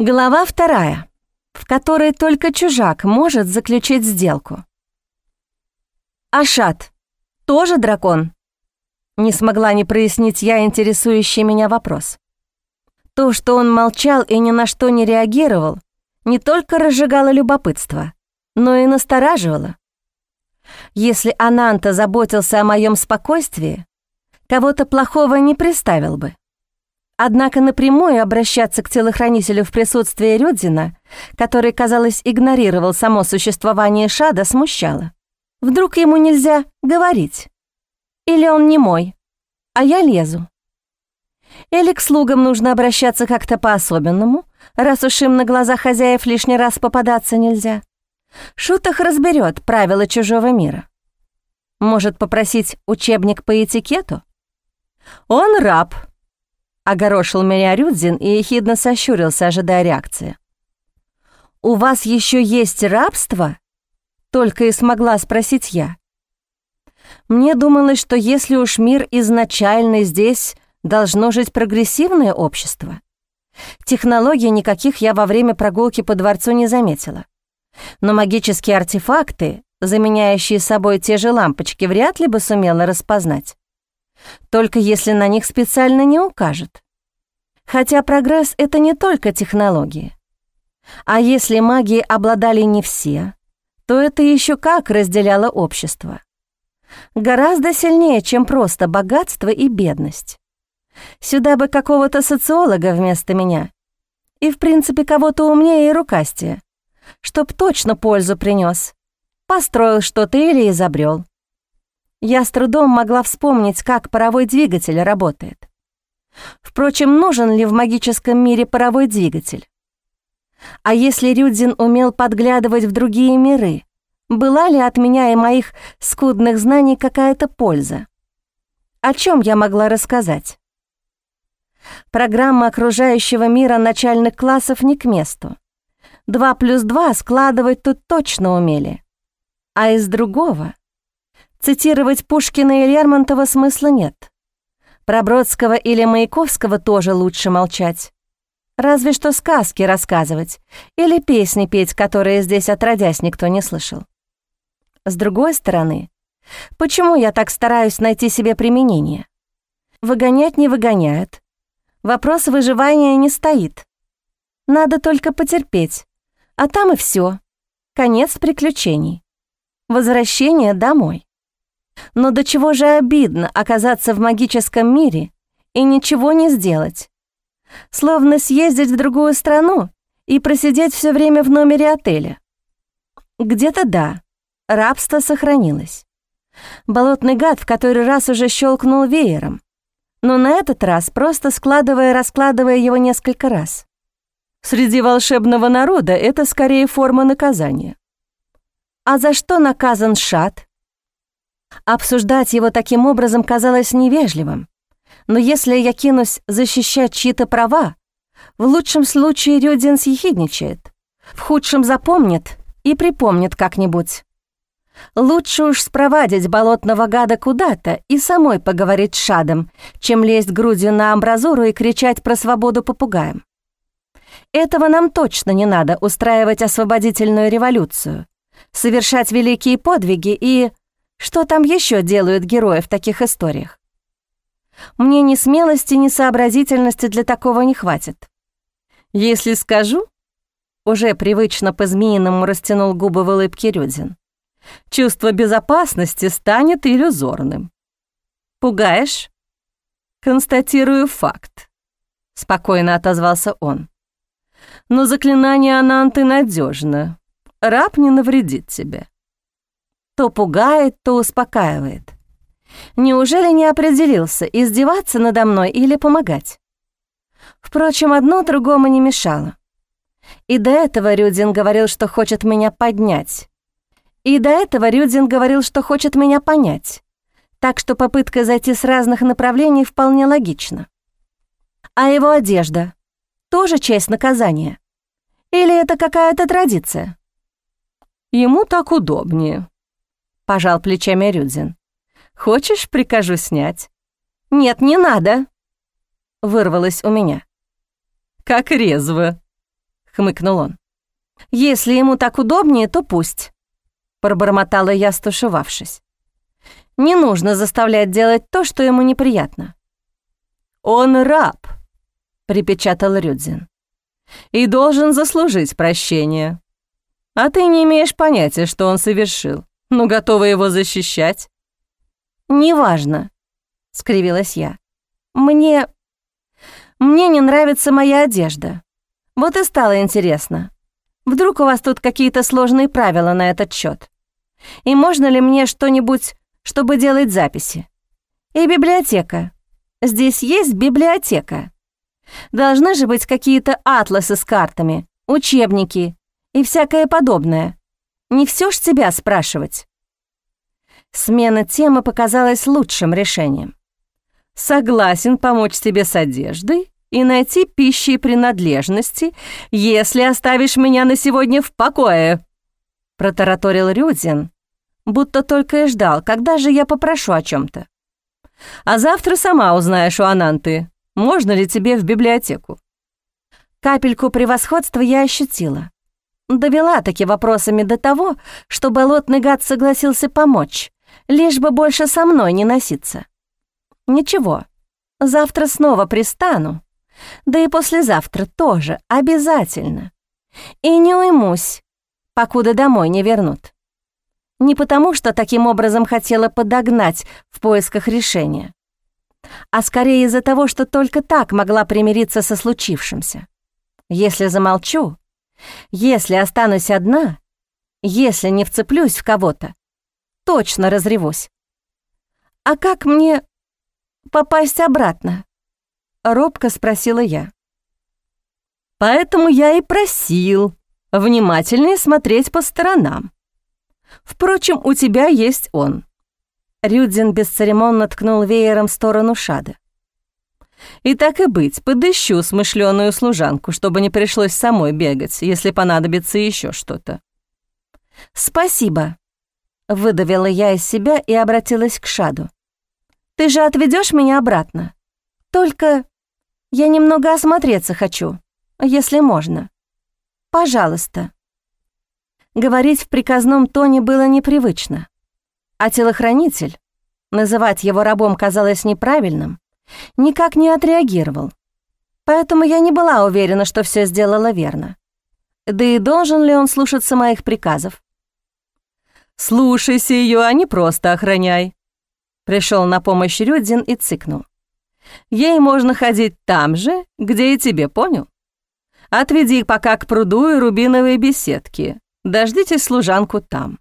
Глава вторая, в которой только чужак может заключить сделку. Ашат, тоже дракон? Не смогла не прояснить я интересующий меня вопрос. То, что он молчал и ни на что не реагировал, не только разжигало любопытство, но и настораживало. Если Ананта заботился о моем спокойствии, кого-то плохого не представил бы. Однако напрямую обращаться к телохранителю в присутствии Рюдзина, который, казалось, игнорировал само существование Шада, смущало. Вдруг ему нельзя говорить? Или он не мой, а я лезу? Или к слугам нужно обращаться как-то по-особенному, раз уж им на глаза хозяев лишний раз попадаться нельзя? Шутах разберет правила чужого мира. Может попросить учебник по этикету? Он раб, огорошил меня Рюдзин и ехидно сощурился, ожидая реакции. «У вас еще есть рабство?» Только и смогла спросить я. Мне думалось, что если уж мир изначально здесь, должно жить прогрессивное общество. Технологий никаких я во время прогулки по дворцу не заметила. Но магические артефакты, заменяющие собой те же лампочки, вряд ли бы сумела распознать. Только если на них специально не укажет. Хотя прогресс — это не только технологии. А если магией обладали не все, то это еще как разделяло общество. Гораздо сильнее, чем просто богатство и бедность. Сюда бы какого-то социолога вместо меня. И, в принципе, кого-то умнее и рукастее, чтоб точно пользу принес, построил что-то или изобрел. Я с трудом могла вспомнить, как паровой двигатель работает. Впрочем, нужен ли в магическом мире паровой двигатель? А если Рюдзин умел подглядывать в другие миры, была ли от меня и моих скудных знаний какая-то польза? О чем я могла рассказать? Программа окружающего мира начальных классов не к месту. Два плюс два складывать тут точно умели. А из другого Цитировать Пушкина и Лермонтова смысла нет. Про Бродского или Маяковского тоже лучше молчать. Разве что сказки рассказывать или песни петь, которые здесь отродясь никто не слышал. С другой стороны, почему я так стараюсь найти себе применение? Выгонять не выгоняют. Вопрос выживания не стоит. Надо только потерпеть, а там и все. Конец приключений. Возвращение домой. Но до чего же обидно оказаться в магическом мире и ничего не сделать. Словно съездить в другую страну и просидеть все время в номере отеля. Где-то да, рабство сохранилось. Болотный гад в который раз уже щелкнул веером, но на этот раз просто складывая раскладывая его несколько раз. Среди волшебного народа это скорее форма наказания. А за что наказан Шат? Обсуждать его таким образом казалось невежливым. Но если я кинусь защищать чьи-то права, в лучшем случае Рюдин съехидничает, в худшем запомнит и припомнит как-нибудь. Лучше уж спровадить болотного гада куда-то и самой поговорить с Шадом, чем лезть грудью на амбразуру и кричать про свободу попугаем. Этого нам точно не надо устраивать освободительную революцию, совершать великие подвиги и что там еще делают герои в таких историях? Мне ни смелости, ни сообразительности для такого не хватит. Если скажу, уже привычно по-змеиному растянул губы в улыбке Рюдзин, чувство безопасности станет иллюзорным. Пугаешь? Констатирую факт. Спокойно отозвался он. Но заклинание Ананты надежно. Раб не навредит тебе то пугает, то успокаивает. Неужели не определился, издеваться надо мной или помогать? Впрочем, одно другому не мешало. И до этого Рюдин говорил, что хочет меня поднять. И до этого Рюдин говорил, что хочет меня понять. Так что попытка зайти с разных направлений вполне логична. А его одежда — тоже часть наказания? Или это какая-то традиция? Ему так удобнее, пожал плечами Рюдзин. «Хочешь, прикажу снять?» «Нет, не надо!» Вырвалось у меня. «Как резво!» — хмыкнул он. «Если ему так удобнее, то пусть», — пробормотала я, стушевавшись. «Не нужно заставлять делать то, что ему неприятно». «Он раб», — припечатал Рюдзин, «и должен заслужить прощение. А ты не имеешь понятия, что он совершил, но готова его защищать». «Неважно», — скривилась я. «Мне... мне не нравится моя одежда. Вот и стало интересно. Вдруг у вас тут какие-то сложные правила на этот счет? И можно ли мне что-нибудь, чтобы делать записи? И библиотека. Здесь есть библиотека. Должны же быть какие-то атласы с картами, учебники и всякое подобное. Не все ж тебя спрашивать. Смена темы показалась лучшим решением. Согласен помочь тебе с одеждой и найти пищи и принадлежности, если оставишь меня на сегодня в покое», — протараторил Рюдзин, будто только и ждал, когда же я попрошу о чем то «А завтра сама узнаешь у Ананты, можно ли тебе в библиотеку». Капельку превосходства я ощутила. Довела таки вопросами до того, что болотный гад согласился помочь, лишь бы больше со мной не носиться. Ничего, завтра снова пристану, да и послезавтра тоже, обязательно. И не уймусь, покуда домой не вернут. Не потому, что таким образом хотела подогнать в поисках решения, а скорее из-за того, что только так могла примириться со случившимся. Если замолчу, если останусь одна, если не вцеплюсь в кого-то, точно разревусь. А как мне попасть обратно? Робко спросила я. Поэтому я и просил внимательнее смотреть по сторонам. Впрочем, у тебя есть он. Рюдзин бесцеремонно ткнул веером в сторону Шада. И так и быть, подыщу смышленую служанку, чтобы не пришлось самой бегать, если понадобится еще что-то. «Спасибо», — выдавила я из себя и обратилась к Шаду. «Ты же отведешь меня обратно? Только я немного осмотреться хочу, если можно. Пожалуйста». Говорить в приказном тоне было непривычно, а телохранитель, называть его рабом казалось неправильным, никак не отреагировал. Поэтому я не была уверена, что все сделала верно. Да и должен ли он слушаться моих приказов? «Слушайся ее, а не просто охраняй», — пришел на помощь Рюдзин и цыкнул. Ей можно ходить там же, где и тебе, понял? Отведи пока к пруду и рубиновой беседке. Дождитесь служанку там».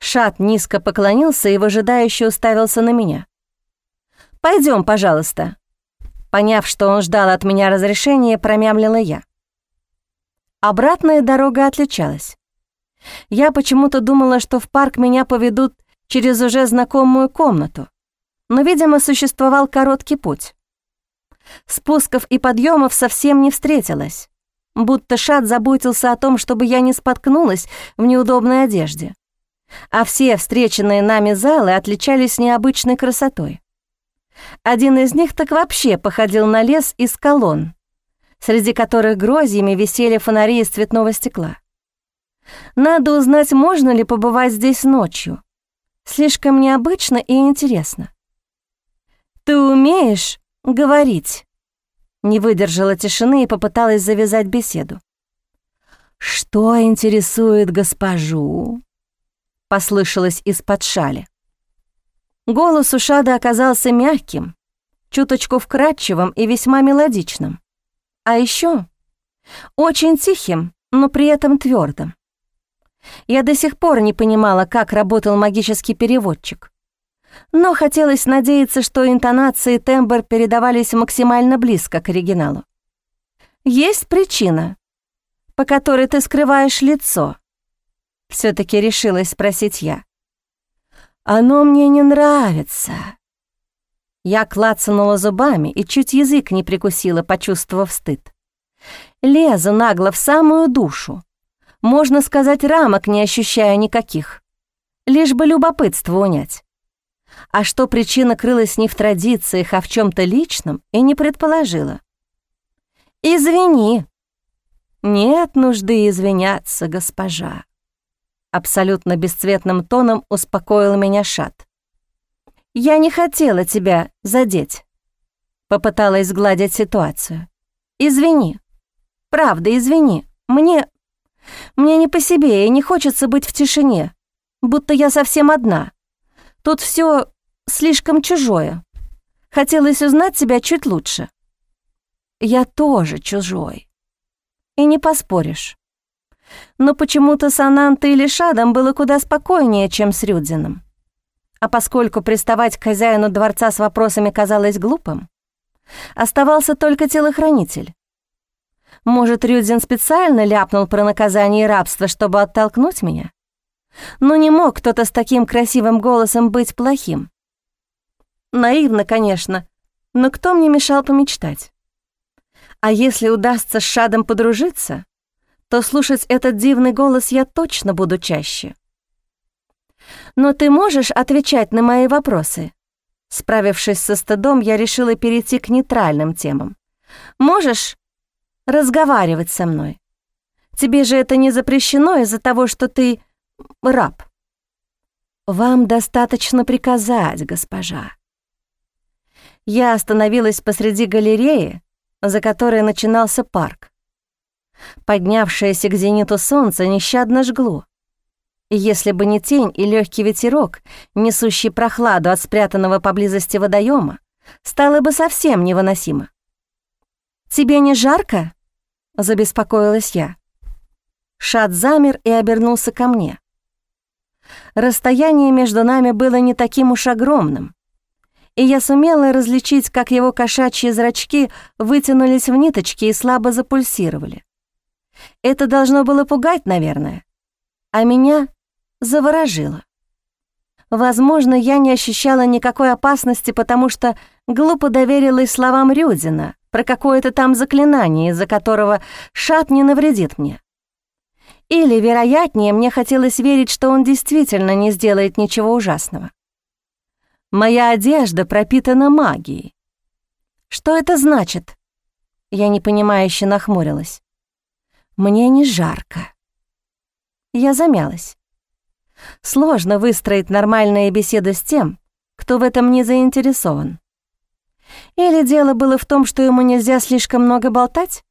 Шат низко поклонился и выжидающе уставился на меня. Пойдем, пожалуйста». Поняв, что он ждал от меня разрешения, промямлила я. Обратная дорога отличалась. Я почему-то думала, что в парк меня поведут через уже знакомую комнату но, видимо, существовал короткий путь. Спусков и подъемов совсем не встретилось, будто Шат заботился о том, чтобы я не споткнулась в неудобной одежде. А все встреченные нами залы отличались необычной красотой. Один из них так вообще походил на лес из колонн, среди которых грозьями висели фонари из цветного стекла. Надо узнать, можно ли побывать здесь ночью. Слишком необычно и интересно. «Ты умеешь говорить?» Не выдержала тишины и попыталась завязать беседу. «Что интересует госпожу?» Послышалось из-под шали. Голос у Шада оказался мягким, чуточку вкрадчивым и весьма мелодичным. А еще очень тихим, но при этом твердым. Я до сих пор не понимала, как работал магический переводчик но хотелось надеяться, что интонации и тембр передавались максимально близко к оригиналу. «Есть причина, по которой ты скрываешь лицо?» все таки решилась спросить я. «Оно мне не нравится». Я клацанула зубами и чуть язык не прикусила, почувствовав стыд. Лезу нагло в самую душу. Можно сказать, рамок не ощущая никаких. Лишь бы любопытство унять. А что причина крылась не в традициях, а в чем то личном, и не предположила. «Извини», «Нет нужды извиняться, госпожа», — абсолютно бесцветным тоном успокоил меня Шат. «Я не хотела тебя задеть», — попыталась сгладить ситуацию. «Извини. Правда, извини. Мне... Мне не по себе, и не хочется быть в тишине, будто я совсем одна. Тут все слишком чужое. Хотелось узнать тебя чуть лучше». «Я тоже чужой», и не поспоришь. Но почему-то с Анантой или Шадом было куда спокойнее, чем с Рюдзином. А поскольку приставать к хозяину дворца с вопросами казалось глупым, оставался только телохранитель. Может, Рюдзин специально ляпнул про наказание и рабство, чтобы оттолкнуть меня? Но не мог кто-то с таким красивым голосом быть плохим. Наивно, конечно, но кто мне мешал помечтать? А если удастся с Шадом подружиться, то слушать этот дивный голос я точно буду чаще. Но ты можешь отвечать на мои вопросы? Справившись со стыдом, я решила перейти к нейтральным темам. Можешь разговаривать со мной? Тебе же это не запрещено из-за того, что ты раб. Вам достаточно приказать, госпожа. Я остановилась посреди галереи, за которой начинался парк. Поднявшееся к зениту солнце нещадно жгло. Если бы не тень и легкий ветерок, несущий прохладу от спрятанного поблизости водоема, стало бы совсем невыносимо. «Тебе не жарко?» — забеспокоилась я. Шат замер и обернулся ко мне. Расстояние между нами было не таким уж огромным, и я сумела различить, как его кошачьи зрачки вытянулись в ниточки и слабо запульсировали. Это должно было пугать, наверное, а меня заворожило. Возможно, я не ощущала никакой опасности, потому что глупо доверилась словам Рюдина про какое-то там заклинание, из-за которого шат не навредит мне. Или, вероятнее, мне хотелось верить, что он действительно не сделает ничего ужасного. Моя одежда пропитана магией. Что это значит? Я непонимающе нахмурилась. Мне не жарко. Я замялась. Сложно выстроить нормальные беседы с тем, кто в этом не заинтересован. Или дело было в том, что ему нельзя слишком много болтать?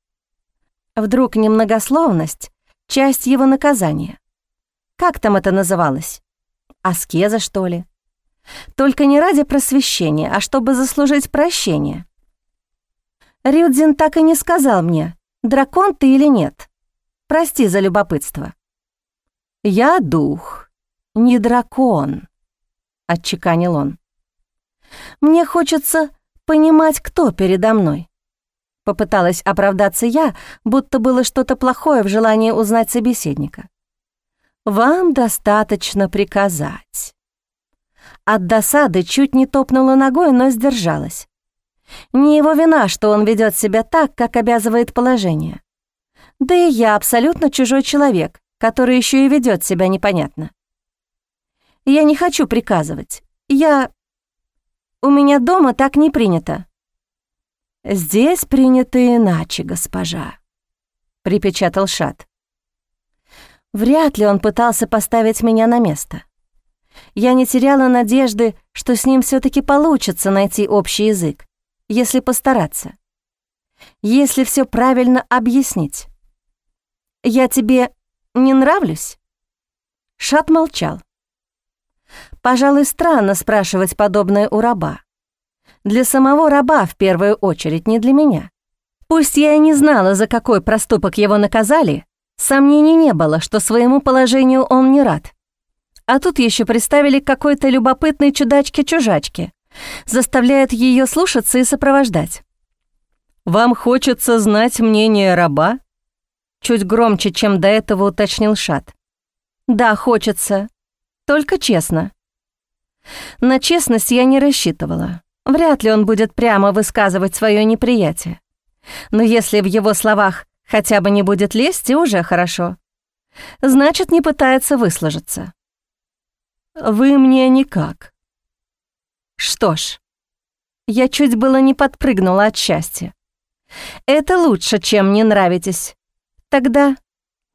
Вдруг немногословность — часть его наказания. Как там это называлось? Аскеза, что ли? Только не ради просвещения, а чтобы заслужить прощение. Рюдзин так и не сказал мне, дракон ты или нет. Прости за любопытство. «Я дух, не дракон», — отчеканил он. «Мне хочется понимать, кто передо мной». Попыталась оправдаться я, будто было что-то плохое в желании узнать собеседника. «Вам достаточно приказать». От досады чуть не топнула ногой, но сдержалась. Не его вина, что он ведет себя так, как обязывает положение. Да и я абсолютно чужой человек, который еще и ведет себя непонятно. Я не хочу приказывать. Я... У меня дома так не принято. Здесь принято иначе, госпожа, припечатал Шат. Вряд ли он пытался поставить меня на место. Я не теряла надежды, что с ним все таки получится найти общий язык, если постараться. Если все правильно объяснить. «Я тебе не нравлюсь?» Шат молчал. Пожалуй, странно спрашивать подобное у раба. Для самого раба в первую очередь, не для меня. Пусть я и не знала, за какой проступок его наказали, сомнений не было, что своему положению он не рад. А тут еще представили какой-то любопытной чудачке-чужачке. Заставляет ее слушаться и сопровождать. «Вам хочется знать мнение раба?» Чуть громче, чем до этого уточнил Шат. «Да, хочется. Только честно». На честность я не рассчитывала. Вряд ли он будет прямо высказывать свое неприятие. Но если в его словах хотя бы не будет лести, уже хорошо. Значит, не пытается выслужиться. Вы мне никак. Что ж, я чуть было не подпрыгнула от счастья. Это лучше, чем не нравитесь. Тогда...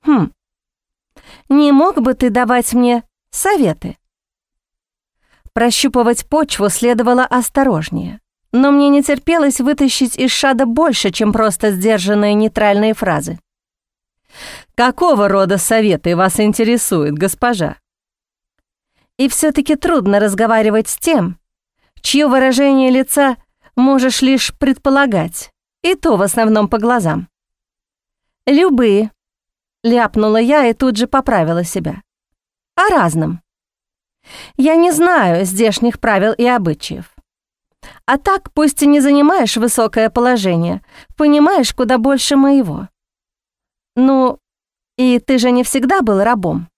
Хм... Не мог бы ты давать мне советы? Прощупывать почву следовало осторожнее, но мне не терпелось вытащить из шада больше, чем просто сдержанные нейтральные фразы. «Какого рода советы вас интересуют, госпожа?» И все таки трудно разговаривать с тем, чье выражение лица можешь лишь предполагать, и то в основном по глазам. «Любые», — ляпнула я и тут же поправила себя. «О разном. Я не знаю здешних правил и обычаев. А так, пусть и не занимаешь высокое положение, понимаешь куда больше моего. Ну, и ты же не всегда был рабом.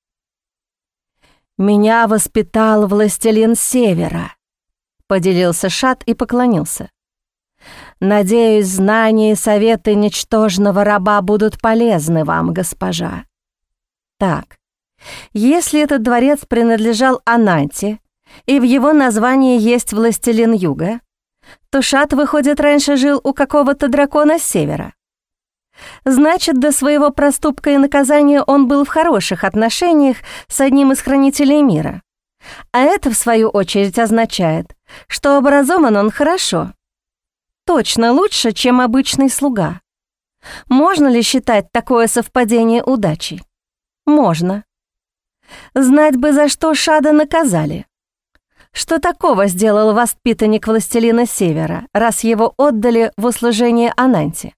Меня воспитал властелин Севера, поделился Шат и поклонился. Надеюсь, знания и советы ничтожного раба будут полезны вам, госпожа. Так, если этот дворец принадлежал Ананте, и в его названии есть властелин юга, то Шат, выходит, раньше жил у какого-то дракона с севера. Значит, до своего проступка и наказания он был в хороших отношениях с одним из хранителей мира. А это, в свою очередь, означает, что образован он хорошо. Точно лучше, чем обычный слуга. Можно ли считать такое совпадение удачей? Можно. Знать бы, за что Шада наказали. Что такого сделал воспитанник властелина Севера, раз его отдали в услужение Ананте?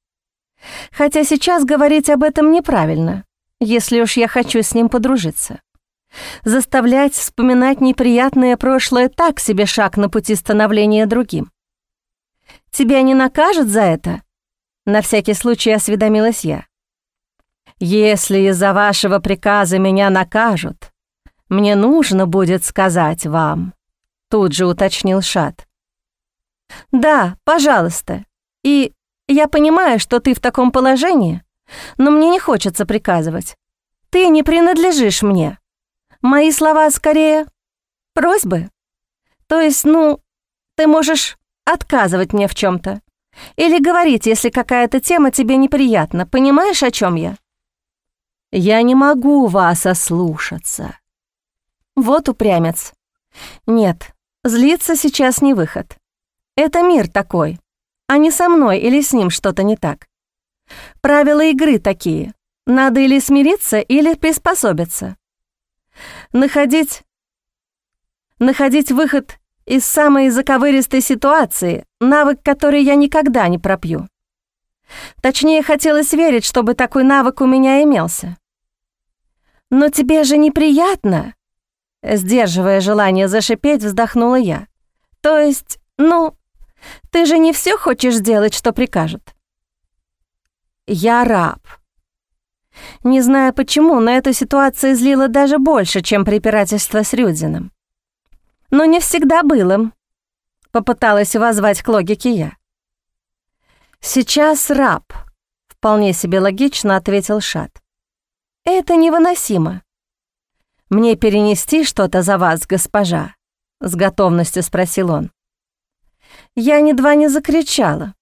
Хотя сейчас говорить об этом неправильно, если уж я хочу с ним подружиться. Заставлять вспоминать неприятное прошлое так себе шаг на пути становления другим. «Тебя не накажут за это?» На всякий случай осведомилась я. «Если из-за вашего приказа меня накажут, мне нужно будет сказать вам», тут же уточнил Шат. «Да, пожалуйста. И я понимаю, что ты в таком положении, но мне не хочется приказывать. Ты не принадлежишь мне. Мои слова скорее просьбы. То есть, ну, ты можешь отказывать мне в чем то или говорить, если какая-то тема тебе неприятна. Понимаешь, о чем я?» «Я не могу вас ослушаться». Вот упрямец. Нет, злиться сейчас не выход. Это мир такой, а не со мной или с ним что-то не так. Правила игры такие. Надо или смириться, или приспособиться. Находить... Находить выход из самой заковыристой ситуации — навык, который я никогда не пропью. Точнее, хотелось верить, чтобы такой навык у меня имелся. «Но тебе же неприятно!» Сдерживая желание зашипеть, вздохнула я. «То есть, ну, ты же не все хочешь сделать, что прикажут?» «Я раб». Не знаю почему, но эта ситуация злила даже больше, чем препирательство с Рюдзином. Но не всегда был им. Попыталась возвать к логике я. «Сейчас раб», — вполне себе логично ответил Шат. «Это невыносимо». «Мне перенести что-то за вас, госпожа?» — с готовностью спросил он. Я едва не закричала.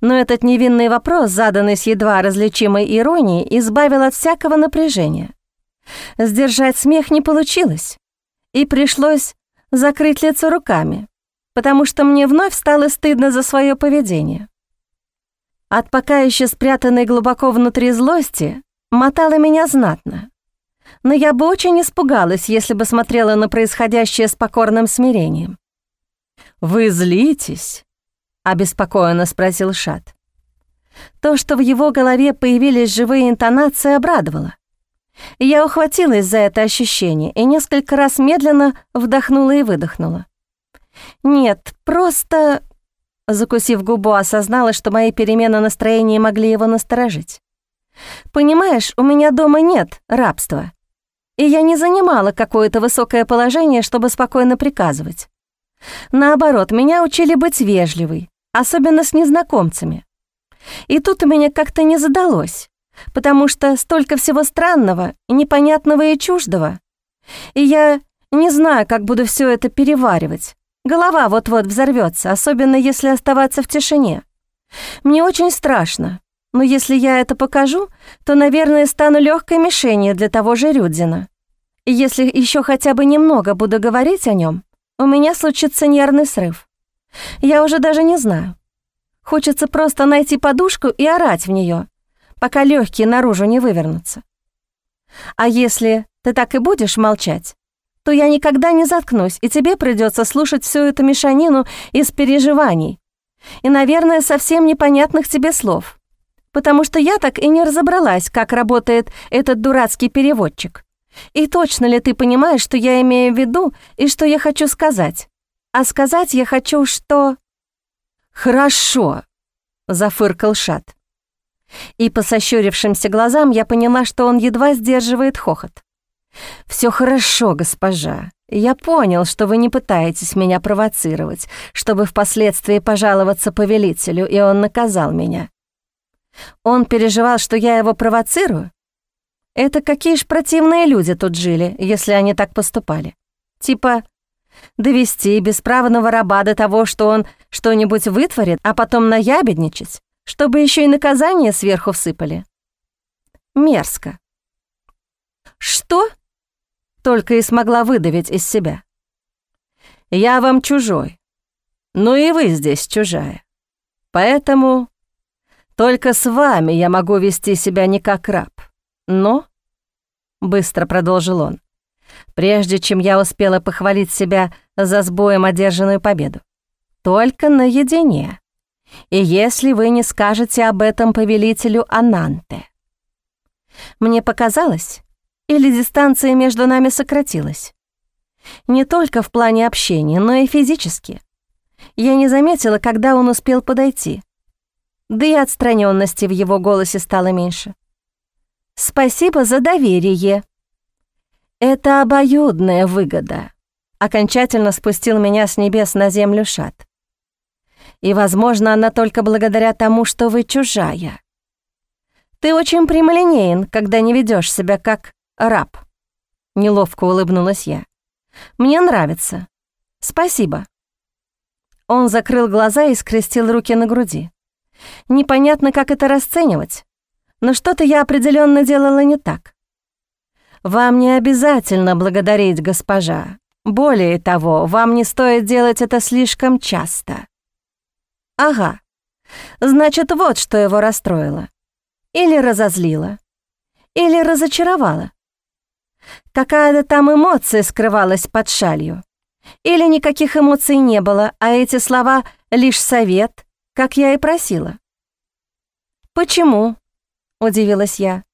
Но этот невинный вопрос, заданный с едва различимой иронией, избавил от всякого напряжения. Сдержать смех не получилось, и пришлось закрыть лицо руками, потому что мне вновь стало стыдно за свое поведение. От пока еще спрятанной глубоко внутри злости мотала меня знатно. Но я бы очень испугалась, если бы смотрела на происходящее с покорным смирением. «Вы злитесь?» — обеспокоенно спросил Шат. То, что в его голове появились живые интонации, обрадовало. Я ухватилась за это ощущение и несколько раз медленно вдохнула и выдохнула. «Нет, просто...» Закусив губу, осознала, что мои перемены настроения могли его насторожить. «Понимаешь, у меня дома нет рабства, и я не занимала какое-то высокое положение, чтобы спокойно приказывать. Наоборот, меня учили быть вежливой, особенно с незнакомцами. И тут у меня как-то не задалось, потому что столько всего странного, непонятного и чуждого. И я не знаю, как буду все это переваривать. Голова вот-вот взорвется, особенно если оставаться в тишине. Мне очень страшно, Но если я это покажу, то, наверное, стану легкой мишенью для того же Рюдзина. И если еще хотя бы немного буду говорить о нем, у меня случится нервный срыв. Я уже даже не знаю. Хочется просто найти подушку и орать в нее, пока легкие наружу не вывернутся. А если ты так и будешь молчать, то я никогда не заткнусь, и тебе придется слушать всю эту мешанину из переживаний и, наверное, совсем непонятных тебе слов, потому что я так и не разобралась, как работает этот дурацкий переводчик. И точно ли ты понимаешь, что я имею в виду и что я хочу сказать? А сказать я хочу, что... «Хорошо», — зафыркал Шат. И по сощурившимся глазам я поняла, что он едва сдерживает хохот. «Все хорошо, госпожа. Я понял, что вы не пытаетесь меня провоцировать, чтобы впоследствии пожаловаться повелителю, и он наказал меня. Он переживал, что я его провоцирую? Это какие ж противные люди тут жили, если они так поступали. Типа довести бесправного раба до того, что он что-нибудь вытворит, а потом наябедничать, чтобы еще и наказание сверху всыпали. Мерзко. «Что?» — только и смогла выдавить из себя. «Я вам чужой, но и вы здесь чужая. Поэтому только с вами я могу вести себя не как раб. Но, — быстро продолжил он, прежде чем я успела похвалить себя за сбоем одержанную победу, только наедине. И если вы не скажете об этом повелителю Ананте. Мне показалось, или дистанция между нами сократилась. Не только в плане общения, но и физически. Я не заметила, когда он успел подойти. Да и отстраненности в его голосе стало меньше. «Спасибо за доверие». «Это обоюдная выгода», — окончательно спустил меня с небес на землю шат. «И, возможно, она только благодаря тому, что вы чужая. Ты очень прямолинеен, когда не ведешь себя как раб», — неловко улыбнулась я. «Мне нравится. Спасибо». Он закрыл глаза и скрестил руки на груди. Непонятно, как это расценивать но что-то я определенно делала не так. Вам не обязательно благодарить госпожа. Более того, вам не стоит делать это слишком часто. Ага, значит, вот что его расстроило. Или разозлило. Или разочаровало. Какая-то там эмоция скрывалась под шалью. Или никаких эмоций не было, а эти слова — лишь совет, как я и просила. «Почему?» — удивилась я.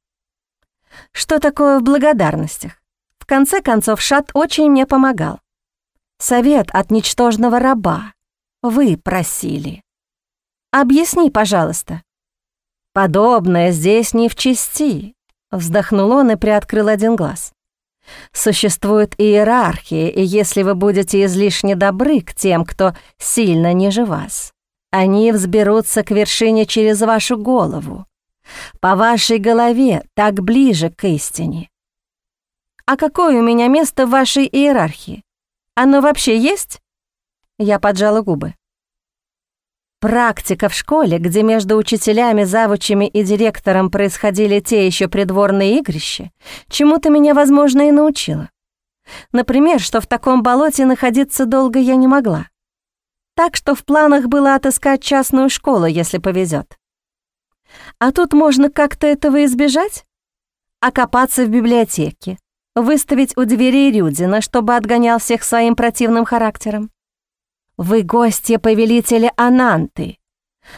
«Что такое в благодарностях? В конце концов, Шат очень мне помогал. Совет от ничтожного раба. Вы просили. Объясни, пожалуйста». «Подобное здесь не в чести», — вздохнул он и приоткрыл один глаз. «Существует иерархия, и если вы будете излишне добры к тем, кто сильно ниже вас, они взберутся к вершине через вашу голову по вашей голове, так ближе к истине. А какое у меня место в вашей иерархии? Оно вообще есть? Я поджала губы. Практика в школе, где между учителями, завучами и директором происходили те еще придворные игрища, чему-то меня, возможно, и научила. Например, что в таком болоте находиться долго я не могла. Так что в планах было отыскать частную школу, если повезет. А тут можно как-то этого избежать? Окопаться в библиотеке, выставить у дверей Рюдина, чтобы отгонял всех своим противным характером. Вы гостья повелителя Ананты,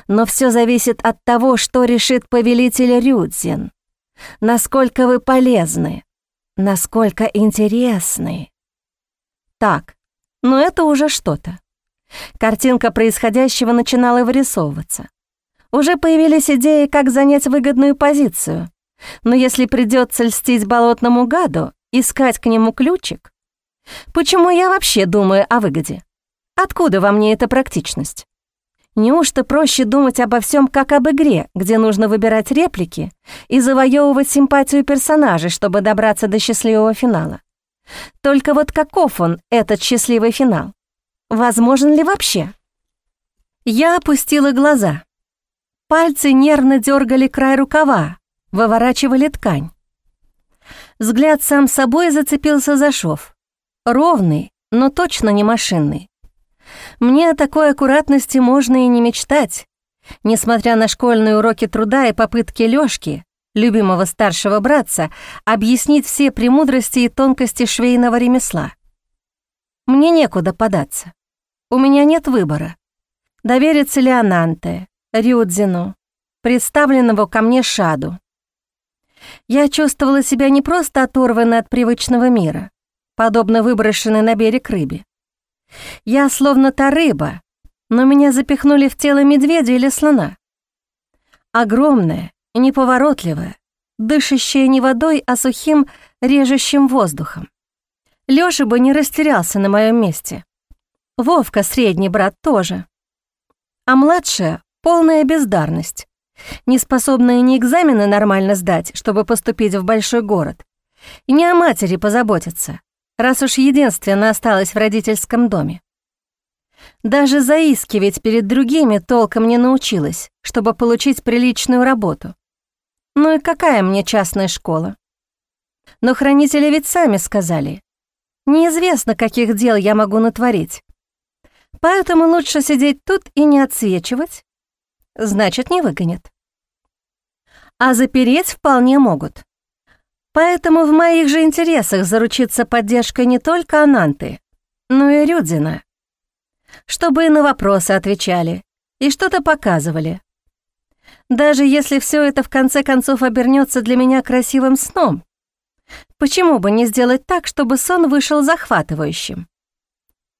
но все зависит от того, что решит повелитель Рюдзин. Насколько вы полезны, насколько интересны. Так, но это уже что-то. Картинка происходящего начинала вырисовываться. Уже появились идеи, как занять выгодную позицию. Но если придется льстить болотному гаду, искать к нему ключик... Почему я вообще думаю о выгоде? Откуда во мне эта практичность? Неужто проще думать обо всем как об игре, где нужно выбирать реплики и завоевывать симпатию персонажей, чтобы добраться до счастливого финала? Только вот каков он, этот счастливый финал? Возможен ли вообще? Я опустила глаза. Пальцы нервно дергали край рукава, выворачивали ткань. Взгляд сам собой зацепился за шов. Ровный, но точно не машинный. Мне о такой аккуратности можно и не мечтать, несмотря на школьные уроки труда и попытки Лёшки, любимого старшего братца, объяснить все премудрости и тонкости швейного ремесла. Мне некуда податься. У меня нет выбора. Довериться ли Ананте, Рюдзину, представленного ко мне Шаду. Я чувствовала себя не просто оторванной от привычного мира, подобно выброшенной на берег рыбе. Я словно та рыба, но меня запихнули в тело медведя или слона. Огромная, неповоротливая, дышащая не водой, а сухим, режущим воздухом. Лёша бы не растерялся на моем месте. Вовка, средний брат, тоже. А младшая — полная бездарность, не способная ни экзамены нормально сдать, чтобы поступить в большой город, и не о матери позаботиться, раз уж единственно осталась в родительском доме. Даже заискивать перед другими толком не научилась, чтобы получить приличную работу. Ну и какая мне частная школа? Но хранители ведь сами сказали, неизвестно, каких дел я могу натворить. Поэтому лучше сидеть тут и не отсвечивать. Значит, не выгонят. А запереть вполне могут. Поэтому в моих же интересах заручиться поддержкой не только Ананты, но и Рюдзина. Чтобы на вопросы отвечали, и что-то показывали. Даже если все это в конце концов обернется для меня красивым сном, почему бы не сделать так, чтобы сон вышел захватывающим?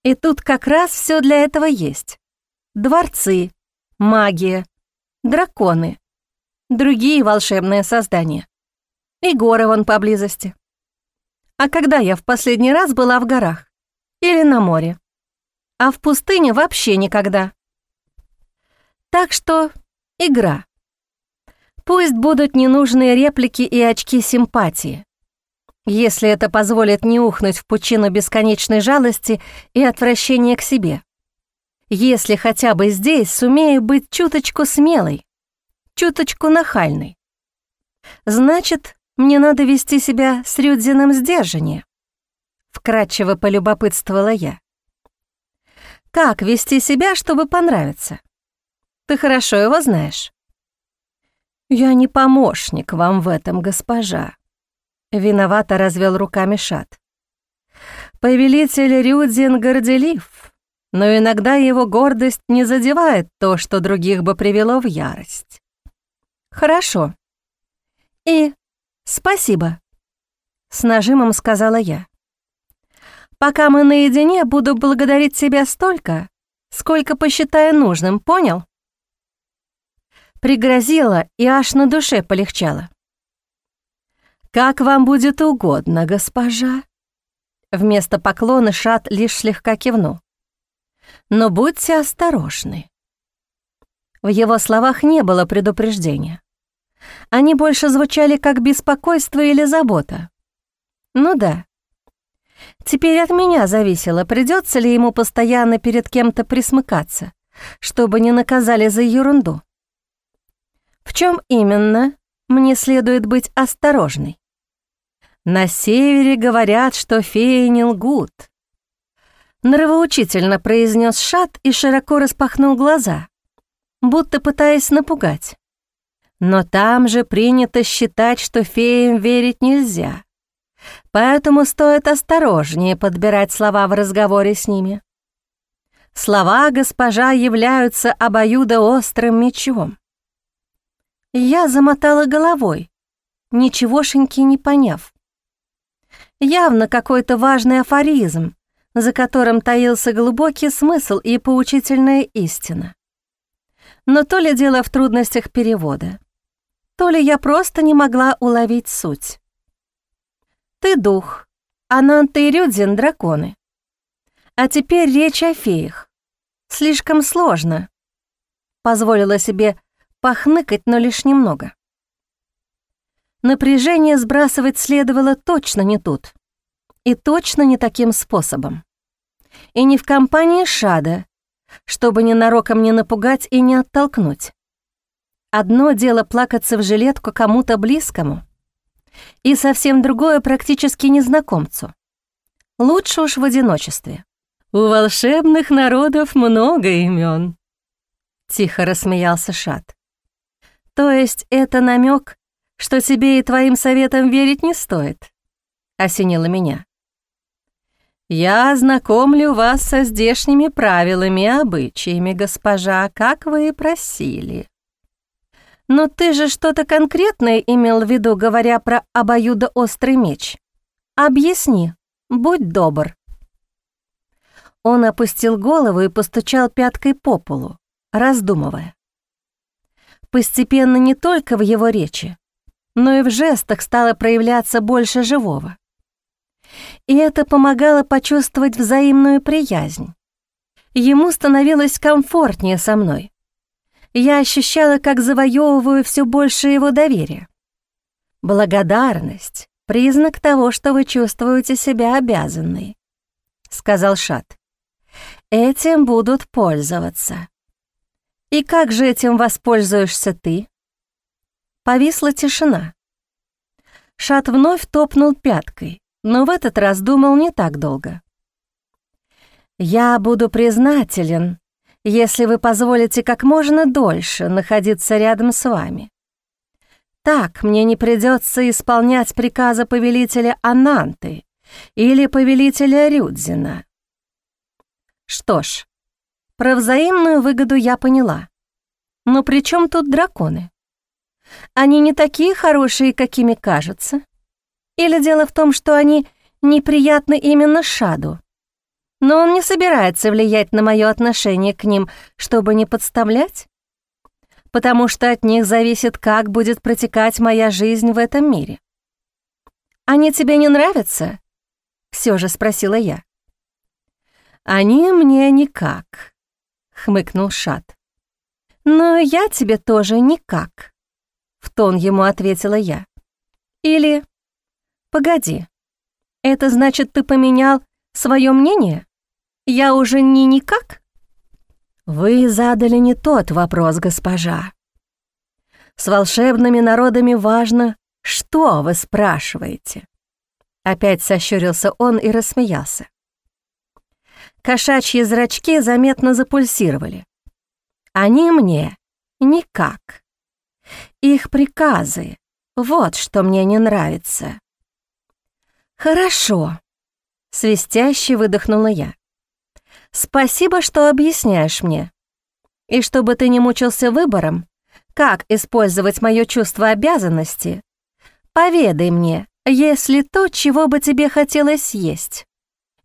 И тут как раз все для этого есть. Дворцы, магия, драконы, другие волшебные создания. И горы вон поблизости. А когда я в последний раз была в горах? Или на море? А в пустыне вообще никогда. Так что игра. Пусть будут ненужные реплики и очки симпатии. Если это позволит не ухнуть в пучину бесконечной жалости и отвращения к себе. Если хотя бы здесь сумею быть чуточку смелой, чуточку нахальной. Значит, мне надо вести себя с Рюдзином сдержаннее. Вкратчиво полюбопытствовала я. Как вести себя, чтобы понравиться? Ты хорошо его знаешь. Я не помощник вам в этом, госпожа. Виновато развел руками Шат. Повелитель Рюдзин горделив, но иногда его гордость не задевает то, что других бы привело в ярость. Хорошо. И «Спасибо», — с нажимом сказала я. «Пока мы наедине, буду благодарить тебя столько, сколько посчитаю нужным, понял?» Пригрозила и аж на душе полегчало. «Как вам будет угодно, госпожа?» Вместо поклона Шат лишь слегка кивнул. «Но будьте осторожны». В его словах не было предупреждения. Они больше звучали как беспокойство или забота. Ну да. Теперь от меня зависело, придется ли ему постоянно перед кем-то присмыкаться, чтобы не наказали за ерунду. В чем именно мне следует быть осторожной? На севере говорят, что феи не лгут. Нравоучительно произнес Шат и широко распахнул глаза, будто пытаясь напугать. Но там же принято считать, что феям верить нельзя. Поэтому стоит осторожнее подбирать слова в разговоре с ними. Слова госпожа являются обоюдоострым мечом. Я замотала головой, ничегошеньки не поняв. Явно какой-то важный афоризм, за которым таился глубокий смысл и поучительная истина. Но то ли дело в трудностях перевода то ли я просто не могла уловить суть. Ты дух, Ананта и Рюдзин — драконы. А теперь речь о феях. Слишком сложно. Позволила себе похныкать, но лишь немного. Напряжение сбрасывать следовало точно не тут. И точно не таким способом. И не в компании Шада, чтобы ненароком не напугать и не оттолкнуть. Одно дело плакаться в жилетку кому-то близкому, и совсем другое практически незнакомцу. Лучше уж в одиночестве. У волшебных народов много имен. Тихо рассмеялся Шат. То есть это намек, что тебе и твоим советам верить не стоит? Осенило меня. Я знакомлю вас со здешними правилами и обычаями, госпожа, как вы и просили. Но ты же что-то конкретное имел в виду, говоря про обоюдоострый меч. Объясни, будь добр. Он опустил голову и постучал пяткой по полу, раздумывая. Постепенно не только в его речи, но и в жестах стало проявляться больше живого. И это помогало почувствовать взаимную приязнь. Ему становилось комфортнее со мной я ощущала, как завоевываю все больше его доверия. «Благодарность — признак того, что вы чувствуете себя обязанной», — сказал Шат. «Этим будут пользоваться». «И как же этим воспользуешься ты?» Повисла тишина. Шат вновь топнул пяткой, но в этот раз думал не так долго. «Я буду признателен если вы позволите как можно дольше находиться рядом с вами. Так мне не придется исполнять приказы повелителя Ананты или повелителя Рюдзина. Что ж, про взаимную выгоду я поняла. Но при чем тут драконы? Они не такие хорошие, какими кажутся? Или дело в том, что они неприятны именно Шаду? Но он не собирается влиять на мое отношение к ним, чтобы не подставлять? Потому что от них зависит, как будет протекать моя жизнь в этом мире. «Они тебе не нравятся?» — все же спросила я. «Они мне никак», — хмыкнул Шат. «Но я тебе тоже никак», — в тон ему ответила я. «Или, погоди, это значит, ты поменял свое мнение?» Я уже не никак?» «Вы задали не тот вопрос, госпожа. С волшебными народами важно, что вы спрашиваете». Опять сощурился он и рассмеялся. Кошачьи зрачки заметно запульсировали. «Они мне никак. Их приказы — вот что мне не нравится». «Хорошо», — свистяще выдохнула я. Спасибо, что объясняешь мне. И чтобы ты не мучился выбором, как использовать мое чувство обязанности, поведай мне, если то, чего бы тебе хотелось съесть.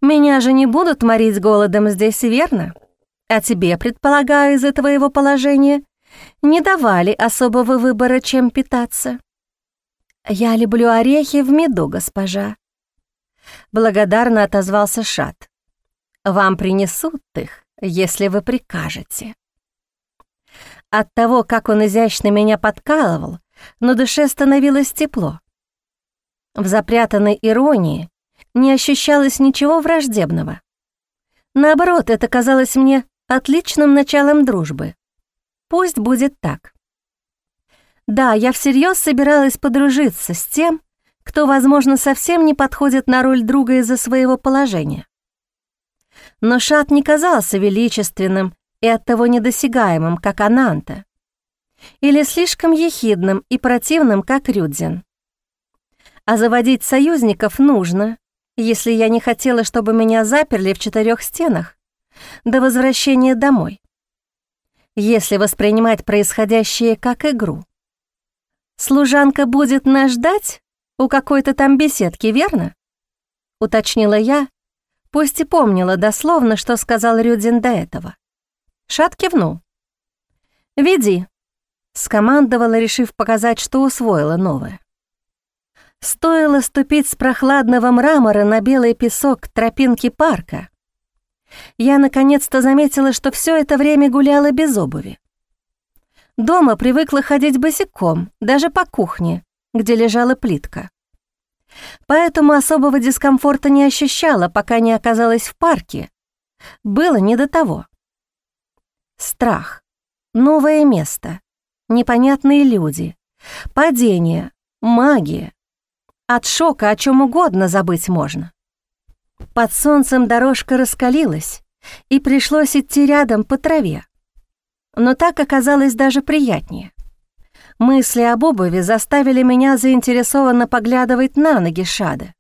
Меня же не будут морить голодом здесь, верно? А тебе, предполагаю, из-за твоего положения не давали особого выбора, чем питаться. Я люблю орехи в меду, госпожа. Благодарно отозвался Шат. Вам принесут их, если вы прикажете». От того, как он изящно меня подкалывал, на душе становилось тепло. В запрятанной иронии не ощущалось ничего враждебного. Наоборот, это казалось мне отличным началом дружбы. Пусть будет так. Да, я всерьез собиралась подружиться с тем, кто, возможно, совсем не подходит на роль друга из-за своего положения но Шат не казался величественным и оттого недосягаемым, как Ананта, или слишком ехидным и противным, как Рюдзин. А заводить союзников нужно, если я не хотела, чтобы меня заперли в четырех стенах до возвращения домой. Если воспринимать происходящее как игру. «Служанка будет нас ждать у какой-то там беседки, верно?» — уточнила я, Пусть и помнила дословно, что сказал Рюдзин до этого. Шат кивнул. «Веди», — скомандовала, решив показать, что усвоила новое. Стоило ступить с прохладного мрамора на белый песок тропинки парка. Я наконец-то заметила, что все это время гуляла без обуви. Дома привыкла ходить босиком, даже по кухне, где лежала плитка. Поэтому особого дискомфорта не ощущала, пока не оказалась в парке. Было не до того. Страх. Новое место. непонятные люди, падение, магия. От шока о чем угодно забыть можно. Под солнцем дорожка раскалилась, и пришлось идти рядом по траве. Но так оказалось даже приятнее. Мысли об обуви заставили меня заинтересованно поглядывать на ноги Шада.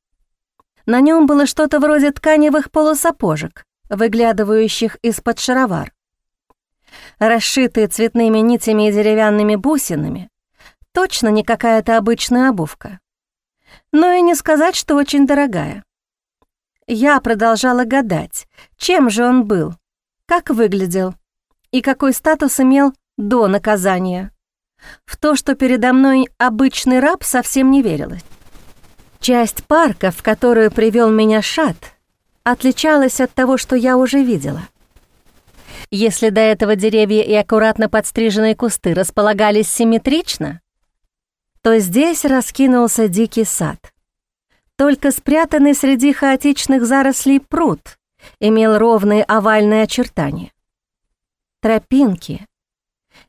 На нем было что-то вроде тканевых полусапожек, выглядывающих из-под шаровар. Расшитые цветными нитями и деревянными бусинами, точно не какая-то обычная обувка. Но и не сказать, что очень дорогая. Я продолжала гадать, чем же он был, как выглядел и какой статус имел до наказания. В то, что передо мной обычный раб, совсем не верилось. Часть парка, в которую привел меня Шат, отличалась от того, что я уже видела. Если до этого деревья и аккуратно подстриженные кусты располагались симметрично, то здесь раскинулся дикий сад. Только спрятанный среди хаотичных зарослей пруд имел ровные овальные очертания. Тропинки,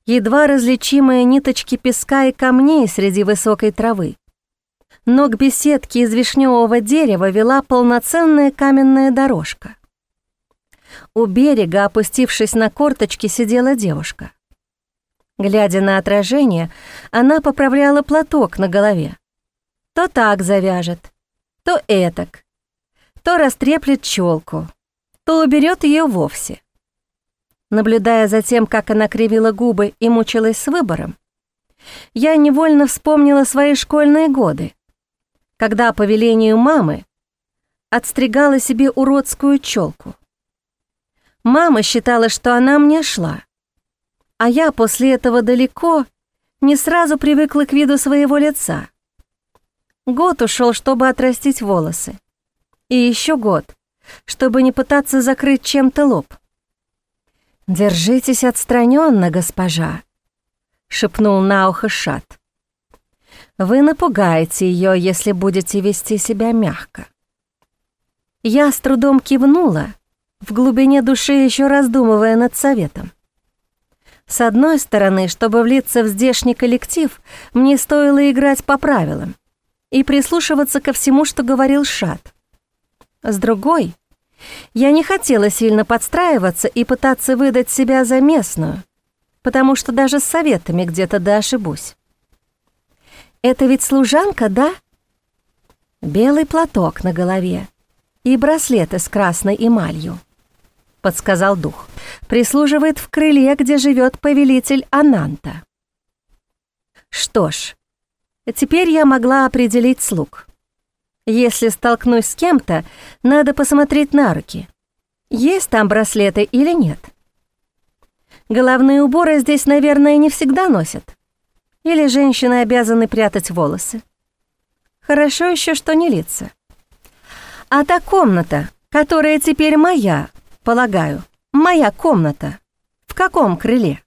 едва различимые ниточки песка и камней среди высокой травы, но к беседке из вишневого дерева вела полноценная каменная дорожка. У берега, опустившись на корточки, сидела девушка. Глядя на отражение, она поправляла платок на голове. То так завяжет, то этак, то растреплет челку, то уберет ее вовсе. Наблюдая за тем, как она кривила губы и мучилась с выбором, я невольно вспомнила свои школьные годы, когда по велению мамы отстригала себе уродскую челку. Мама считала, что она мне шла, а я после этого далеко не сразу привыкла к виду своего лица. Год ушел, чтобы отрастить волосы, и еще год, чтобы не пытаться закрыть чем-то лоб. «Держитесь отстраненно, госпожа», — шепнул на ухо Шат. Вы напугаете ее, если будете вести себя мягко. Я с трудом кивнула, в глубине души еще раздумывая над советом. С одной стороны, чтобы влиться в здешний коллектив, мне стоило играть по правилам и прислушиваться ко всему, что говорил Шат. С другой, я не хотела сильно подстраиваться и пытаться выдать себя за местную, потому что даже с советами где-то да ошибусь. Это ведь служанка, да? Белый платок на голове и браслеты с красной эмалью, подсказал дух. Прислуживает в крыле, где живет повелитель Ананта. Что ж, теперь я могла определить слуг. Если столкнусь с кем-то, надо посмотреть на руки. Есть там браслеты или нет. Головные уборы здесь, наверное, не всегда носят. Или женщины обязаны прятать волосы? Хорошо еще, что не лица. А та комната, которая теперь моя, полагаю, моя комната, в каком крыле?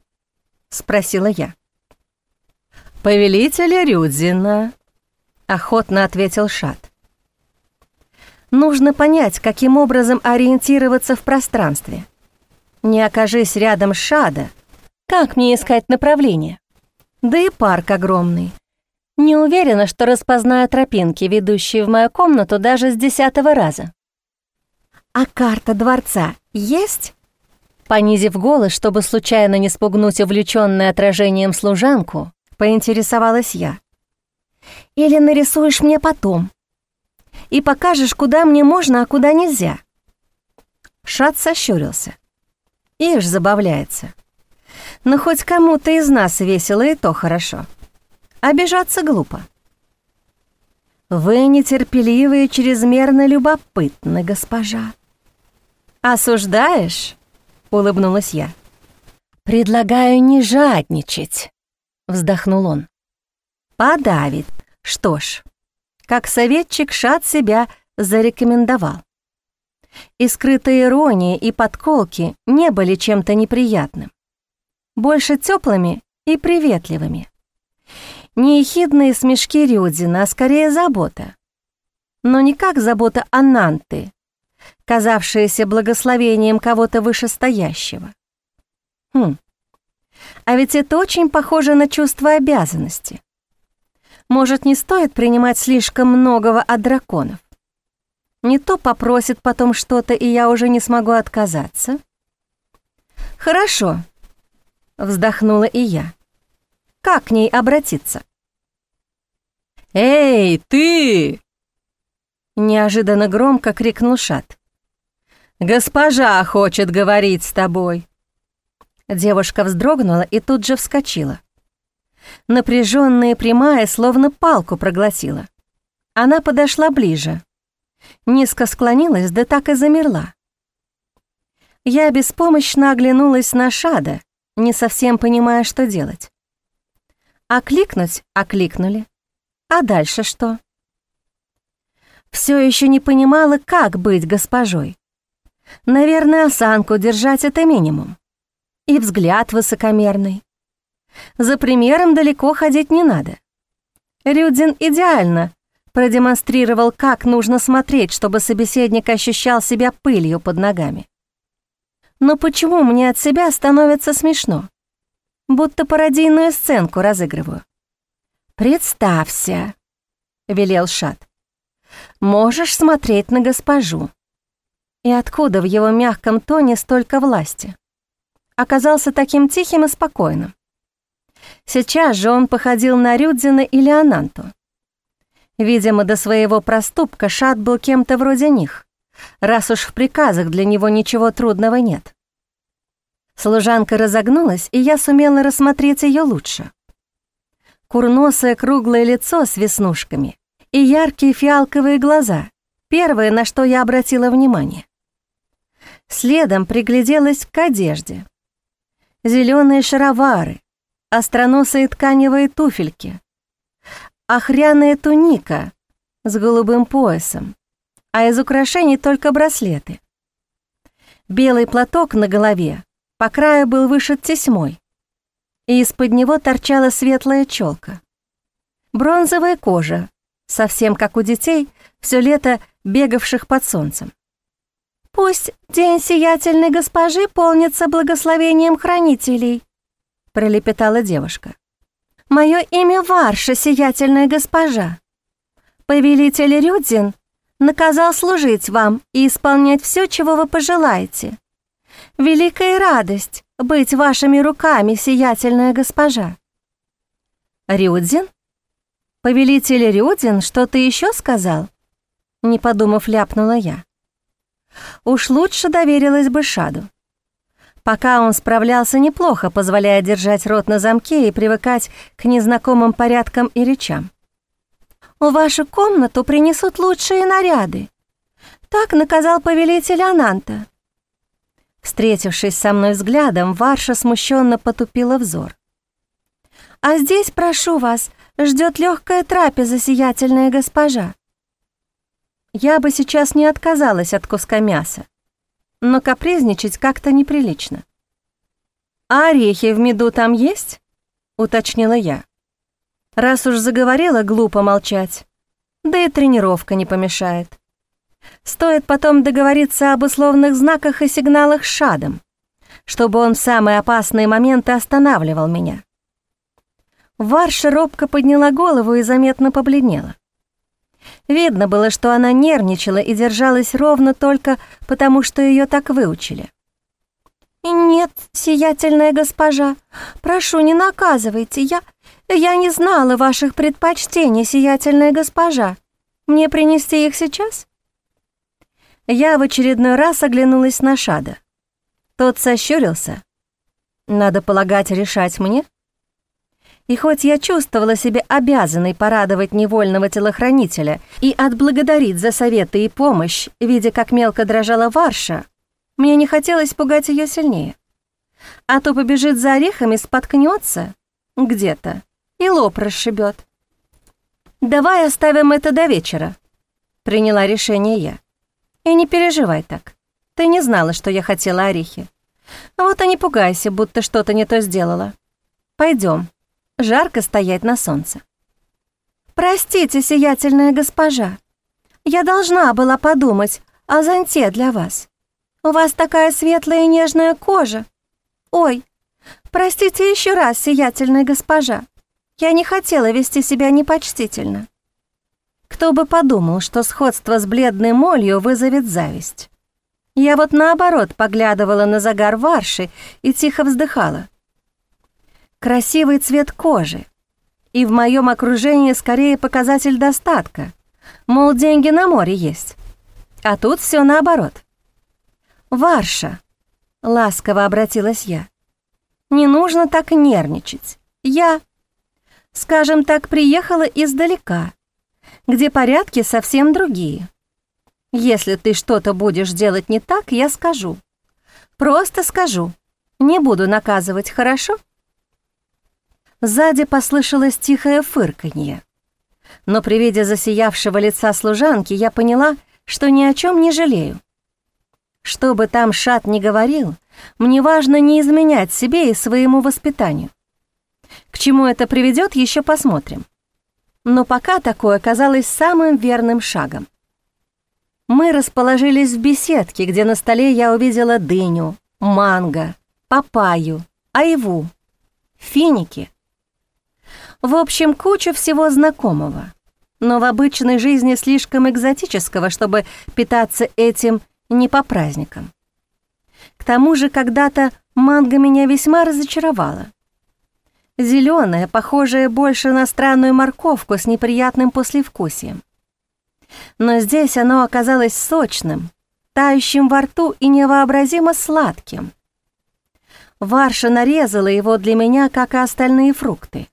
Спросила я. «Повелителя Рюдзина», — охотно ответил Шат. «Нужно понять, каким образом ориентироваться в пространстве. Не окажись рядом Шада, как мне искать направление?» Да и парк огромный. Не уверена, что распознаю тропинки, ведущие в мою комнату даже с десятого раза. «А карта дворца есть?» Понизив голос, чтобы случайно не спугнуть увлечённое отражением служанку, поинтересовалась я. «Или нарисуешь мне потом и покажешь, куда мне можно, а куда нельзя?» Шат сощурился. Ишь, забавляется. Но хоть кому-то из нас весело, и то хорошо. Обижаться глупо. Вы нетерпеливы и чрезмерно любопытны, госпожа. «Осуждаешь?» — улыбнулась я. «Предлагаю не жадничать», — вздохнул он. «Подавит. Что ж, как советчик Шат себя зарекомендовал. И скрытая ирония и подколки не были чем-то неприятным больше теплыми и приветливыми. Не ехидные смешки Рюдзина, а скорее забота. Но не как забота Ананты, казавшаяся благословением кого-то вышестоящего. Хм, А ведь это очень похоже на чувство обязанности. Может, не стоит принимать слишком многого от драконов? Не то попросит потом что-то, и я уже не смогу отказаться. Хорошо, вздохнула и я. Как к ней обратиться? «Эй, ты!» Неожиданно громко крикнул Шат. «Госпожа хочет говорить с тобой!» Девушка вздрогнула и тут же вскочила. Напряженная прямая, словно палку проглотила. Она подошла ближе. Низко склонилась, да так и замерла. Я беспомощно оглянулась на Шада, не совсем понимая, что делать. Окликнуть окликнули. А дальше что? Все еще не понимала, как быть госпожой. Наверное, осанку держать — это минимум. И взгляд высокомерный. За примером далеко ходить не надо. Рюдин идеально продемонстрировал, как нужно смотреть, чтобы собеседник ощущал себя пылью под ногами. Но почему мне от себя становится смешно? Будто пародийную сценку разыгрываю. «Представься», — велел Шат. «Можешь смотреть на госпожу». И откуда в его мягком тоне столько власти? Оказался таким тихим и спокойным. Сейчас же он походил на Рюдзина или Ананту. Видимо, до своего проступка Шат был кем-то вроде них, раз уж в приказах для него ничего трудного нет. Служанка разогнулась, и я сумела рассмотреть ее лучше курносое круглое лицо с веснушками и яркие фиалковые глаза — первое, на что я обратила внимание. Следом пригляделась к одежде. Зеленые шаровары, остроносые тканевые туфельки, охряная туника с голубым поясом, а из украшений только браслеты. Белый платок на голове по краю был вышит тесьмой, и из-под него торчала светлая челка. Бронзовая кожа, совсем как у детей, все лето бегавших под солнцем. «Пусть день сиятельной госпожи полнится благословением хранителей», — пролепетала девушка. «Мое имя Варша, сиятельная госпожа. Повелитель Рюдзин наказал служить вам и исполнять все, чего вы пожелаете. Великая радость быть вашими руками, сиятельная госпожа». «Рюдзин? Повелитель Рюдзин что-то еще сказал?» Не подумав, ляпнула я. Уж лучше доверилась бы Шаду. Пока он справлялся неплохо, позволяя держать рот на замке и привыкать к незнакомым порядкам и речам. «В вашу комнату принесут лучшие наряды», так наказал повелитель Ананта. Встретившись со мной взглядом, Варша смущенно потупила взор. «А здесь, прошу вас, ждет легкая трапеза, сиятельная госпожа». Я бы сейчас не отказалась от куска мяса, но капризничать как-то неприлично. «А орехи в меду там есть?» — уточнила я. Раз уж заговорила, глупо молчать. Да и тренировка не помешает. Стоит потом договориться об условных знаках и сигналах с Шадом, чтобы он в самые опасные моменты останавливал меня. Варша робко подняла голову и заметно побледнела. Видно было, что она нервничала и держалась ровно только потому, что ее так выучили. «Нет, сиятельная госпожа, прошу, не наказывайте, я... я не знала ваших предпочтений, сиятельная госпожа. Мне принести их сейчас?» Я в очередной раз оглянулась на Шада. Тот сощурился. Надо полагать, решать мне? И хоть я чувствовала себя обязанной порадовать невольного телохранителя и отблагодарить за советы и помощь, видя, как мелко дрожала Варша, мне не хотелось пугать ее сильнее. А то побежит за орехами, споткнется где-то и лоб расшибет. «Давай оставим это до вечера», — приняла решение я. И не переживай так. Ты не знала, что я хотела орехи. Вот и не пугайся, будто что-то не то сделала. Пойдем. Жарко стоять на солнце. Простите, сиятельная госпожа. Я должна была подумать о зонте для вас. У вас такая светлая и нежная кожа. Ой, «Простите еще раз, сиятельная госпожа. Я не хотела вести себя непочтительно. Кто бы подумал, что сходство с бледной молью вызовет зависть. Я вот наоборот поглядывала на загар варши и тихо вздыхала. Красивый цвет кожи. И в моем окружении скорее показатель достатка. Мол, деньги на море есть. А тут все наоборот. «Варша», — ласково обратилась я, — «не нужно так нервничать. Я, скажем так, приехала издалека, где порядки совсем другие. Если ты что-то будешь делать не так, я скажу. Просто скажу. Не буду наказывать, хорошо?» Сзади послышалось тихое фырканье. Но при виде засиявшего лица служанки я поняла, что ни о чем не жалею. Что бы там Шат ни говорил, мне важно не изменять себе и своему воспитанию. К чему это приведет, еще посмотрим. Но пока такое казалось самым верным шагом. Мы расположились в беседке, где на столе я увидела дыню, манго, папаю, айву, финики. В общем, кучу всего знакомого, но в обычной жизни слишком экзотического, чтобы питаться этим не по праздникам. К тому же когда-то манго меня весьма разочаровала. Зеленая, похожая больше на странную морковку с неприятным послевкусием. Но здесь оно оказалось сочным, тающим во рту и невообразимо сладким. Варша нарезала его для меня, как и остальные фрукты.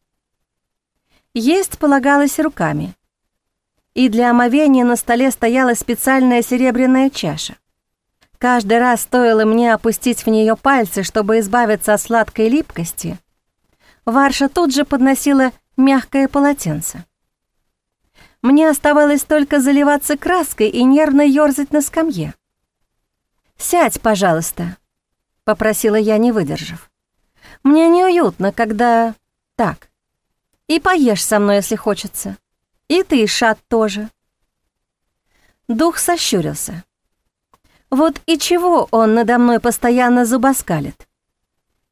Есть полагалось руками. И для омовения на столе стояла специальная серебряная чаша. Каждый раз стоило мне опустить в нее пальцы, чтобы избавиться от сладкой липкости, Варша тут же подносила мягкое полотенце. Мне оставалось только заливаться краской и нервно ёрзать на скамье. «Сядь, пожалуйста», — попросила я, не выдержав. «Мне неуютно, когда... так. И поешь со мной, если хочется. И ты, Шат, тоже». Дух сощурился. Вот и чего он надо мной постоянно зубоскалит.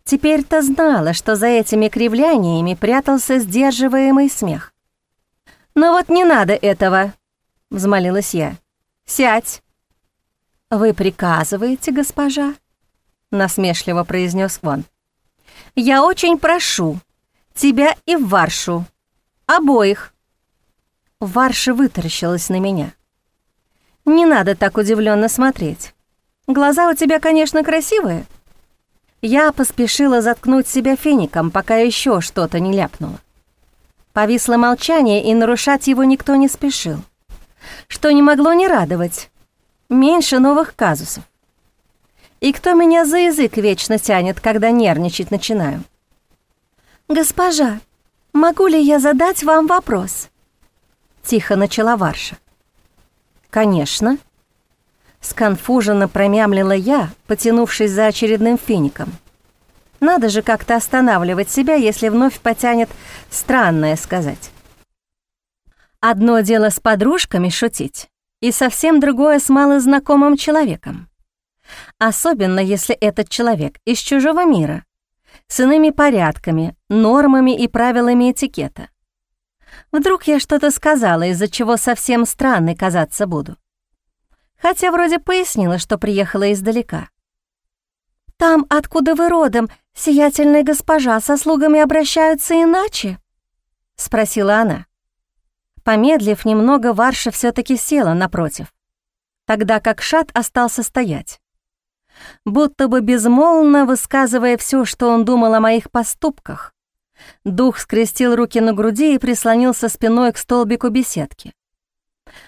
Теперь-то знала, что за этими кривляниями прятался сдерживаемый смех. «Но вот не надо этого», — взмолилась я. «Сядь». «Вы приказываете, госпожа?» — насмешливо произнес он. «Я очень прошу тебя и Варшу. Обоих». Варша вытаращилась на меня. Не надо так удивленно смотреть. Глаза у тебя, конечно, красивые. Я поспешила заткнуть себя феником, пока еще что-то не ляпнуло. Повисло молчание, и нарушать его никто не спешил. Что не могло не радовать. Меньше новых казусов. И кто меня за язык вечно тянет, когда нервничать начинаю? «Госпожа, могу ли я задать вам вопрос?» Тихо начала Варша. «Конечно». Сконфуженно промямлила я, потянувшись за очередным фиником. Надо же как-то останавливать себя, если вновь потянет странное сказать. Одно дело с подружками шутить, и совсем другое с малознакомым человеком. Особенно, если этот человек из чужого мира, с иными порядками, нормами и правилами этикета. Вдруг я что-то сказала, из-за чего совсем странной казаться буду. Хотя вроде пояснила, что приехала издалека. «Там, откуда вы родом, сиятельная госпожа со слугами обращаются иначе?» — спросила она. Помедлив немного, Варша все таки села напротив, тогда как Шат остался стоять. Будто бы безмолвно высказывая все, что он думал о моих поступках, Дух скрестил руки на груди и прислонился спиной к столбику беседки.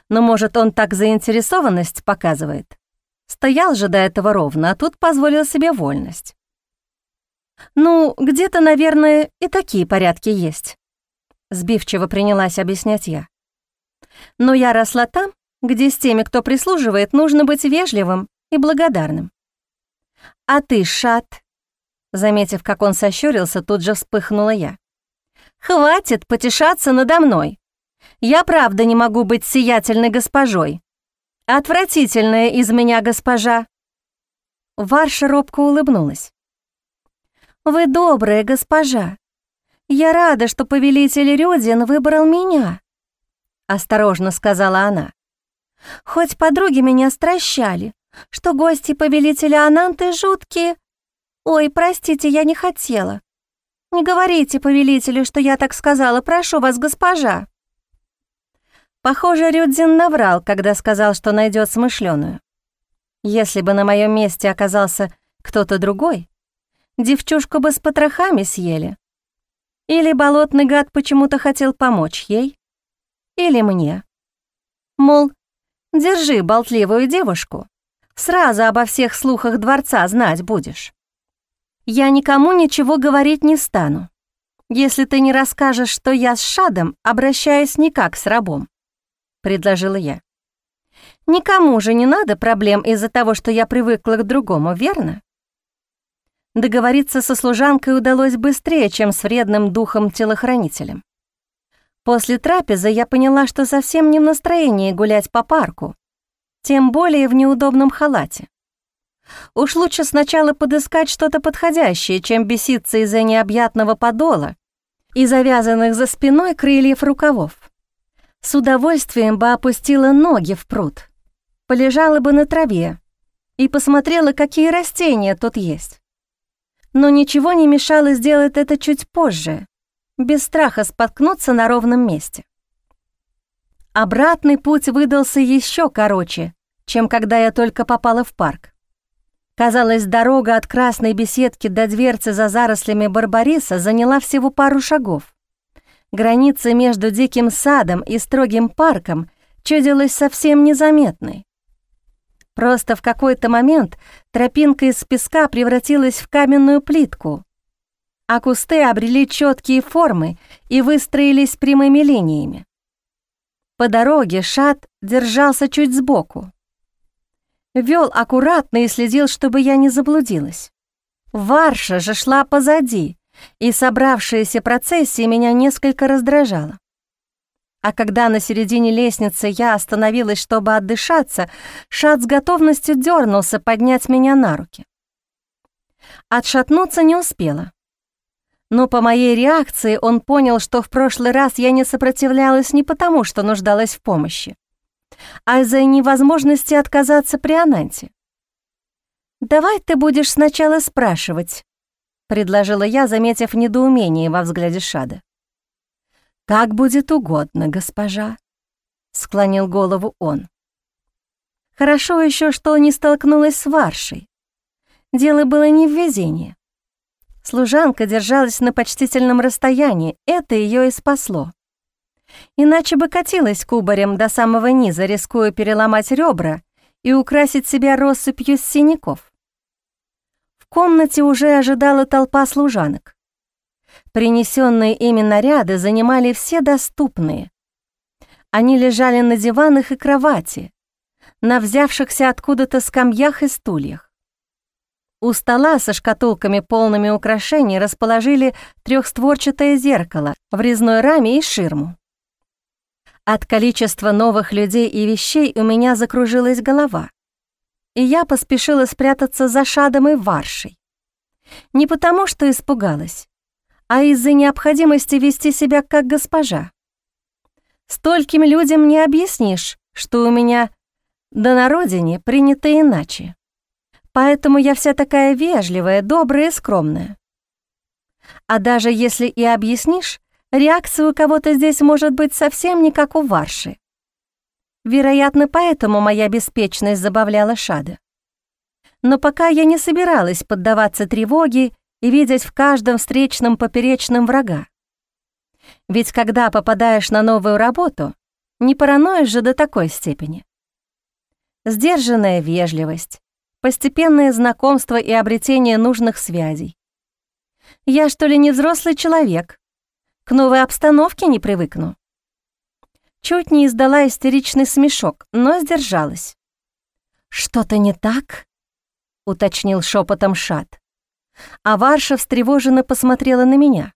Но, может, он так заинтересованность показывает? Стоял же до этого ровно, а тут позволил себе вольность. «Ну, где-то, наверное, и такие порядки есть», — сбивчиво принялась объяснять я. «Но я росла там, где с теми, кто прислуживает, нужно быть вежливым и благодарным. А ты, Шат, Заметив, как он сощурился, тут же вспыхнула я. «Хватит потешаться надо мной. Я правда не могу быть сиятельной госпожой. Отвратительная из меня госпожа». Варша робко улыбнулась. «Вы добрая госпожа. Я рада, что повелитель Рюдин выбрал меня», — осторожно сказала она. «Хоть подруги меня стращали, что гости повелителя Ананты жуткие. Ой, простите, я не хотела. Не говорите повелителю, что я так сказала, прошу вас, госпожа». Похоже, Рюдзин наврал, когда сказал, что найдет смышленую. Если бы на моем месте оказался кто-то другой, девчушку бы с потрохами съели. Или болотный гад почему-то хотел помочь ей, или мне. Мол, держи болтливую девушку, сразу обо всех слухах дворца знать будешь. Я никому ничего говорить не стану, если ты не расскажешь, что я с Шадом обращаюсь не как с рабом, — предложила я. Никому же не надо проблем из-за того, что я привыкла к другому, верно? Договориться со служанкой удалось быстрее, чем с вредным духом-телохранителем. После трапезы я поняла, что совсем не в настроении гулять по парку, тем более в неудобном халате. Уж лучше сначала подыскать что-то подходящее, чем беситься из-за необъятного подола и завязанных за спиной крыльев рукавов. С удовольствием бы опустила ноги в пруд, полежала бы на траве и посмотрела, какие растения тут есть но ничего не мешало сделать это чуть позже, без страха споткнуться на ровном месте. Обратный путь выдался еще короче, чем когда я только попала в парк. Казалось, дорога от красной беседки до дверцы за зарослями барбариса заняла всего пару шагов. Граница между диким садом и строгим парком чудилась совсем незаметной. Просто в какой-то момент тропинка из песка превратилась в каменную плитку, а кусты обрели четкие формы и выстроились прямыми линиями. По дороге Шат держался чуть сбоку. Вел аккуратно и следил, чтобы я не заблудилась. Варша же шла позади, и собравшаяся процессия меня несколько раздражала. А когда на середине лестницы я остановилась, чтобы отдышаться, Шат с готовностью дернулся поднять меня на руки. Отшатнуться не успела. Но по моей реакции он понял, что в прошлый раз я не сопротивлялась не потому, что нуждалась в помощи, а из-за невозможности отказаться при Ананте. «Давай ты будешь сначала спрашивать», — предложила я, заметив недоумение во взгляде Шада. «Как будет угодно, госпожа», — склонил голову он. Хорошо еще, что не столкнулась с Варшей. Дело было не в везении. Служанка держалась на почтительном расстоянии, это ее и спасло. Иначе бы катилась кубарем до самого низа, рискуя переломать ребра и украсить себя россыпью синяков. В комнате уже ожидала толпа служанок. Принесенные ими наряды занимали все доступные. Они лежали на диванах и кровати, на взявшихся откуда-то скамьях и стульях. У стола со шкатулками, полными украшений, расположили трехстворчатое зеркало в резной раме и ширму. От количества новых людей и вещей у меня закружилась голова, и я поспешила спрятаться за шадом и варшей. Не потому, что испугалась, а из-за необходимости вести себя как госпожа. Стольким людям не объяснишь, что у меня да на родине принято иначе. Поэтому я вся такая вежливая, добрая и скромная. А даже если и объяснишь, реакция у кого-то здесь может быть совсем не как у Варши. Вероятно, поэтому моя беспечность забавляла Шада. Но пока я не собиралась поддаваться тревоге и видеть в каждом встречном поперечном врага. Ведь когда попадаешь на новую работу, не параноишь же до такой степени. Сдержанная вежливость, постепенное знакомство и обретение нужных связей. Я что ли не взрослый человек? К новой обстановке не привыкну. Чуть не издала истеричный смешок, но сдержалась. «Что-то не так?» — уточнил шепотом Шат а Варша встревоженно посмотрела на меня.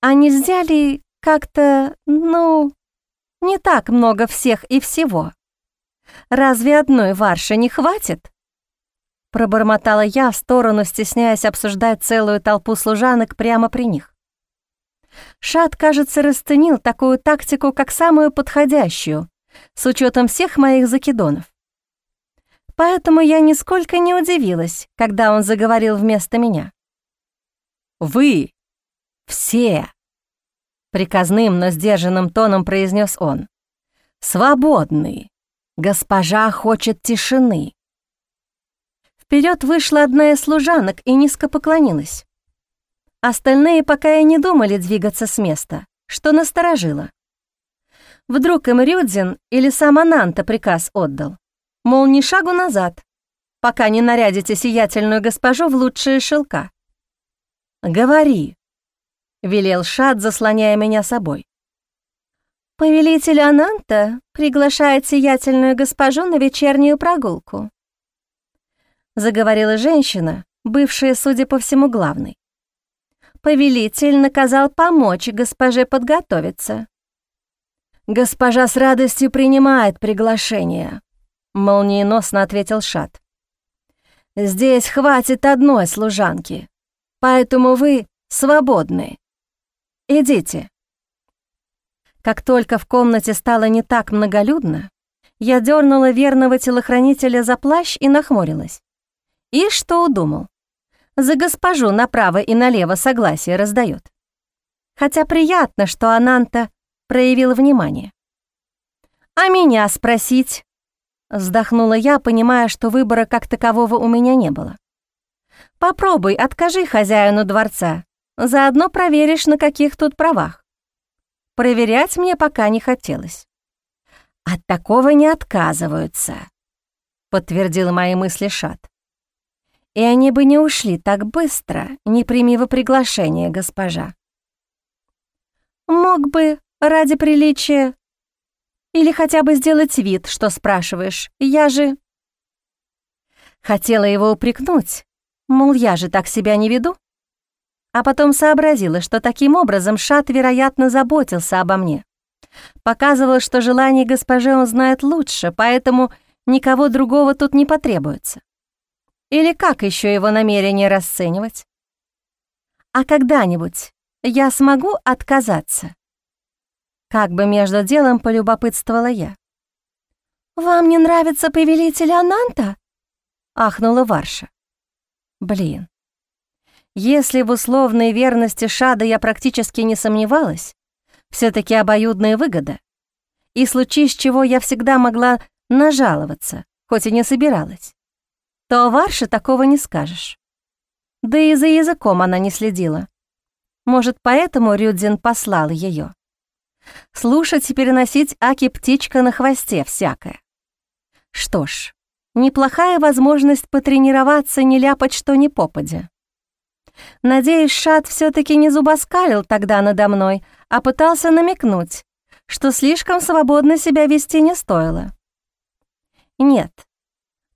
«А нельзя ли как-то, ну, не так много всех и всего? Разве одной Варши не хватит?» Пробормотала я в сторону, стесняясь обсуждать целую толпу служанок прямо при них. Шат, кажется, расценил такую тактику как самую подходящую, с учетом всех моих закидонов. Поэтому я нисколько не удивилась, когда он заговорил вместо меня. «Вы все!» — приказным, но сдержанным тоном произнес он. «Свободны! Госпожа хочет тишины!» Вперед вышла одна из служанок и низко поклонилась. Остальные пока и не думали двигаться с места, что насторожило. Вдруг им Рюдзин или сам Ананта приказ отдал. Мол, ни шагу назад, пока не нарядите сиятельную госпожу в лучшие шелка. «Говори», — велел Шат, заслоняя меня собой. «Повелитель Ананта приглашает сиятельную госпожу на вечернюю прогулку», — заговорила женщина, бывшая, судя по всему, главной. «Повелитель наказал помочь госпоже подготовиться». «Госпожа с радостью принимает приглашение», — молниеносно ответил Шат. «Здесь хватит одной служанки, поэтому вы свободны. Идите». Как только в комнате стало не так многолюдно, я дернула верного телохранителя за плащ и нахмурилась. И что удумал? За госпожу направо и налево согласие раздает. Хотя приятно, что Ананта проявил внимание. «А меня спросить?» Вздохнула я, понимая, что выбора как такового у меня не было. «Попробуй, откажи хозяину дворца. Заодно проверишь, на каких тут правах». Проверять мне пока не хотелось. «От такого не отказываются», — подтвердил мои мысли Шат. «И они бы не ушли так быстро, не прими приглашение, госпожа». «Мог бы, ради приличия, или хотя бы сделать вид, что спрашиваешь. Я же...» Хотела его упрекнуть, мол, я же так себя не веду. А потом сообразила, что таким образом Шат, вероятно, заботился обо мне. Показывал, что желание госпожи он знает лучше, поэтому никого другого тут не потребуется. Или как еще его намерение расценивать? А когда-нибудь я смогу отказаться? Как бы между делом полюбопытствовала я. «Вам не нравится повелитель Ананта?» — ахнула Варша. «Блин. Если в условной верности Шада я практически не сомневалась, все таки обоюдная выгода. И случись чего я всегда могла нажаловаться, хоть и не собиралась, то о Варше такого не скажешь. Да и за языком она не следила. Может, поэтому Рюдзин послал ее. Слушать и переносить Аки-птичка на хвосте всякое. Что ж, неплохая возможность потренироваться, не ляпать что ни попадя. Надеюсь, Шат все таки не зубоскалил тогда надо мной, а пытался намекнуть, что слишком свободно себя вести не стоило. «Нет,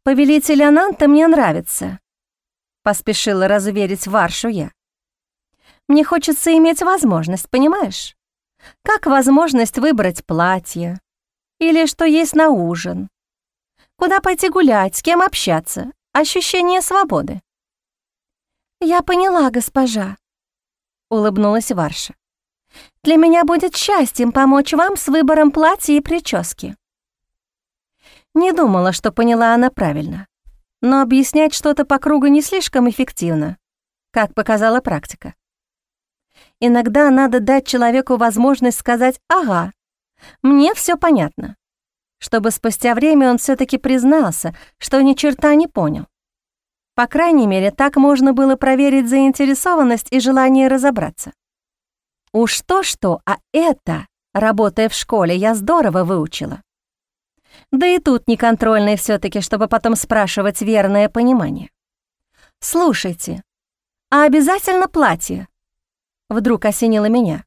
повелитель Ананта мне нравится», — поспешила разуверить Варшу я. «Мне хочется иметь возможность, понимаешь? как возможность выбрать платье или что есть на ужин, куда пойти гулять, с кем общаться, ощущение свободы. «Я поняла, госпожа», — улыбнулась Варша. «Для меня будет счастьем помочь вам с выбором платья и прически». Не думала, что поняла она правильно, но объяснять что-то по кругу не слишком эффективно, как показала практика. Иногда надо дать человеку возможность сказать «ага, мне все понятно», чтобы спустя время он все таки признался, что ни черта не понял. По крайней мере, так можно было проверить заинтересованность и желание разобраться. Уж то-что, а это, работая в школе, я здорово выучила. Да и тут неконтрольный все таки чтобы потом спрашивать верное понимание. «Слушайте, а обязательно платье?» Вдруг осенило меня.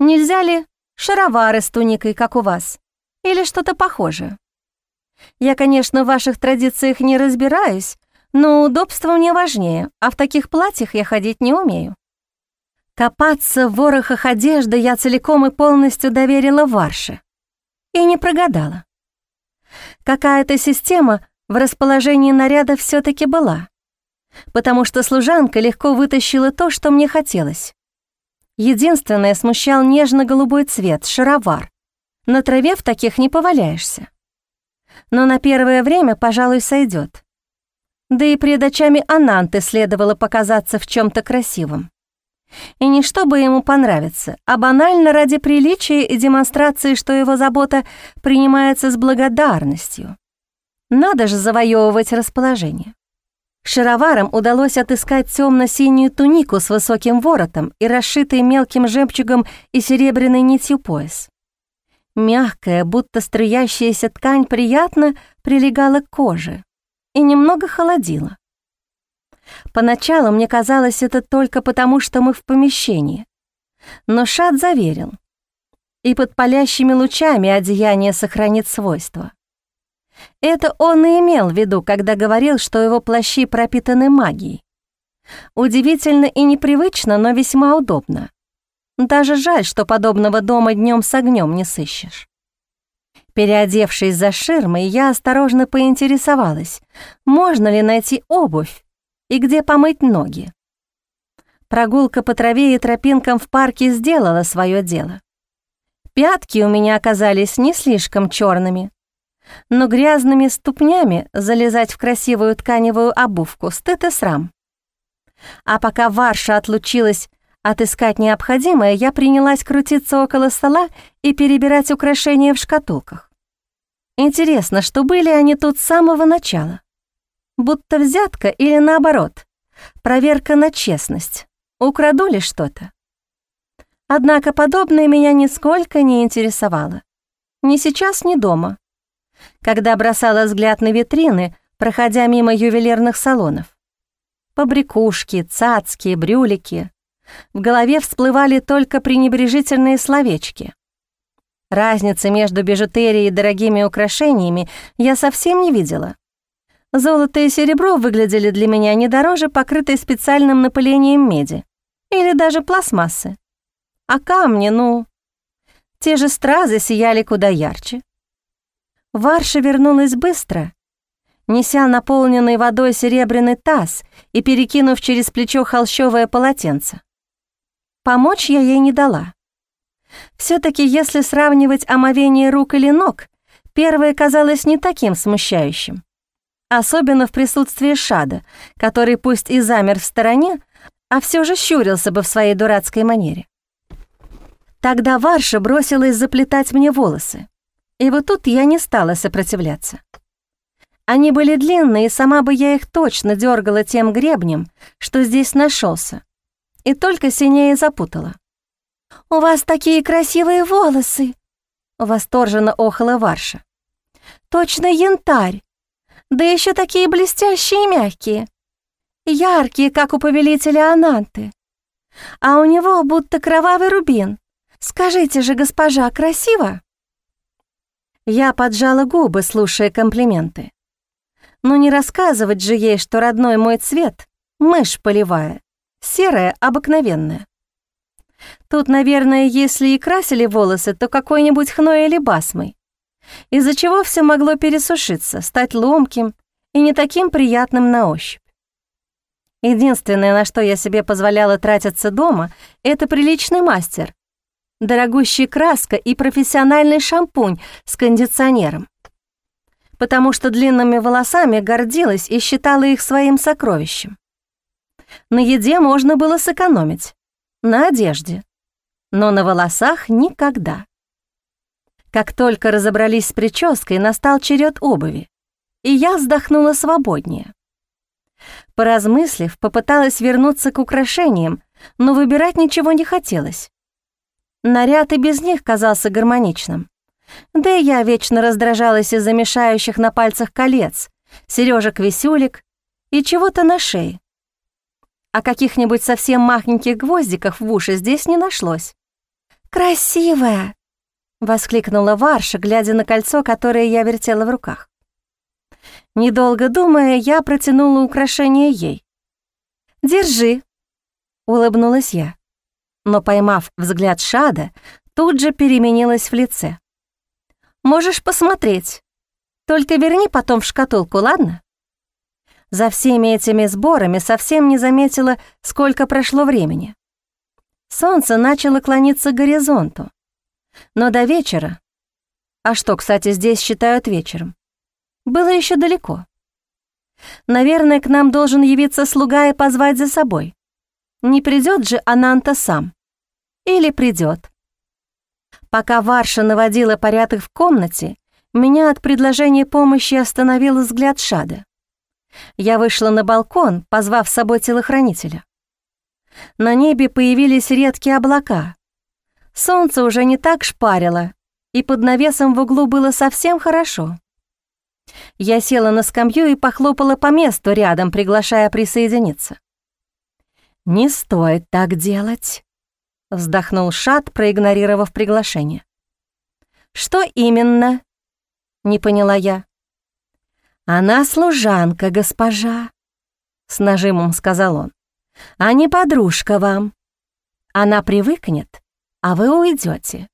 Нельзя ли шаровары с туникой, как у вас? Или что-то похожее? Я, конечно, в ваших традициях не разбираюсь, но удобство мне важнее, а в таких платьях я ходить не умею. Копаться в ворохах одежды я целиком и полностью доверила Варше. И не прогадала. Какая-то система в расположении наряда все таки была, потому что служанка легко вытащила то, что мне хотелось. Единственное смущал нежно-голубой цвет, шаровар. На траве в таких не поваляешься. Но на первое время, пожалуй, сойдет. Да и пред очами Ананты следовало показаться в чем то красивом. И не чтобы ему понравиться, а банально ради приличия и демонстрации, что его забота принимается с благодарностью. Надо же завоевывать расположение. Шароварам удалось отыскать темно-синюю тунику с высоким воротом и расшитый мелким жемчугом и серебряной нитью пояс. Мягкая, будто струящаяся ткань приятно прилегала к коже и немного холодила. Поначалу мне казалось это только потому, что мы в помещении. Но Шат заверил. И под палящими лучами одеяние сохранит свойства. Это он и имел в виду, когда говорил, что его плащи пропитаны магией. Удивительно и непривычно, но весьма удобно. Даже жаль, что подобного дома днем с огнем не сыщешь. Переодевшись за ширмой, я осторожно поинтересовалась, можно ли найти обувь и где помыть ноги. Прогулка по траве и тропинкам в парке сделала свое дело. Пятки у меня оказались не слишком черными, но грязными ступнями залезать в красивую тканевую обувку стыд и срам. А пока Варша отлучилась отыскать необходимое, я принялась крутиться около стола и перебирать украшения в шкатулках. Интересно, что были они тут с самого начала? Будто взятка или наоборот, проверка на честность. Украду ли что-то? Однако подобное меня нисколько не интересовало. Ни сейчас, ни дома когда бросала взгляд на витрины, проходя мимо ювелирных салонов. Побрякушки, цацки, брюлики. В голове всплывали только пренебрежительные словечки. Разницы между бижутерией и дорогими украшениями я совсем не видела. Золото и серебро выглядели для меня не дороже покрытой специальным напылением меди или даже пластмассы. А камни, ну... Те же стразы сияли куда ярче. Варша вернулась быстро, неся наполненный водой серебряный таз и перекинув через плечо холщовое полотенце. Помочь я ей не дала. все таки если сравнивать омовение рук или ног, первое казалось не таким смущающим. Особенно в присутствии Шада, который пусть и замер в стороне, а все же щурился бы в своей дурацкой манере. Тогда Варша бросилась заплетать мне волосы. И вот тут я не стала сопротивляться. Они были длинные, и сама бы я их точно дергала тем гребнем, что здесь нашелся, и только синее запутала. «У вас такие красивые волосы!» — восторженно охала Варша. «Точно янтарь! Да еще такие блестящие и мягкие! Яркие, как у повелителя Ананты! А у него будто кровавый рубин! Скажите же, госпожа, красиво?» Я поджала губы, слушая комплименты. Но не рассказывать же ей, что родной мой цвет — мышь полевая, серая, обыкновенная. Тут, наверное, если и красили волосы, то какой-нибудь хной или басмой, из-за чего все могло пересушиться, стать ломким и не таким приятным на ощупь. Единственное, на что я себе позволяла тратиться дома, это приличный мастер, дорогущая краска и профессиональный шампунь с кондиционером. Потому что длинными волосами гордилась и считала их своим сокровищем. На еде можно было сэкономить, на одежде, но на волосах никогда. Как только разобрались с прической, настал черед обуви, и я вздохнула свободнее. Поразмыслив, попыталась вернуться к украшениям, но выбирать ничего не хотелось. Наряд и без них казался гармоничным. Да и я вечно раздражалась из-за мешающих на пальцах колец, сережек-висюлек и чего-то на шее. А каких-нибудь совсем махненьких гвоздиков в уши здесь не нашлось. «Красивая!» — воскликнула Варша, глядя на кольцо, которое я вертела в руках. Недолго думая, я протянула украшение ей. «Держи», — улыбнулась я но, поймав взгляд Шада, тут же переменилась в лице. «Можешь посмотреть. Только верни потом в шкатулку, ладно? За всеми этими сборами совсем не заметила, сколько прошло времени. Солнце начало клониться к горизонту. Но до вечера, а что, кстати, здесь считают вечером, было еще далеко. Наверное, к нам должен явиться слуга и позвать за собой. Не придет же Ананта сам. Или придет. Пока Варша наводила порядок в комнате, меня от предложения помощи остановил взгляд Шада. Я вышла на балкон, позвав с собой телохранителя. На небе появились редкие облака. Солнце уже не так шпарило, и под навесом в углу было совсем хорошо. Я села на скамью и похлопала по месту рядом, приглашая присоединиться. «Не стоит так делать», — вздохнул Шат, проигнорировав приглашение. «Что именно?» — не поняла я. «Она служанка, госпожа», — с нажимом сказал он, — «а не подружка вам. Она привыкнет, а вы уйдете,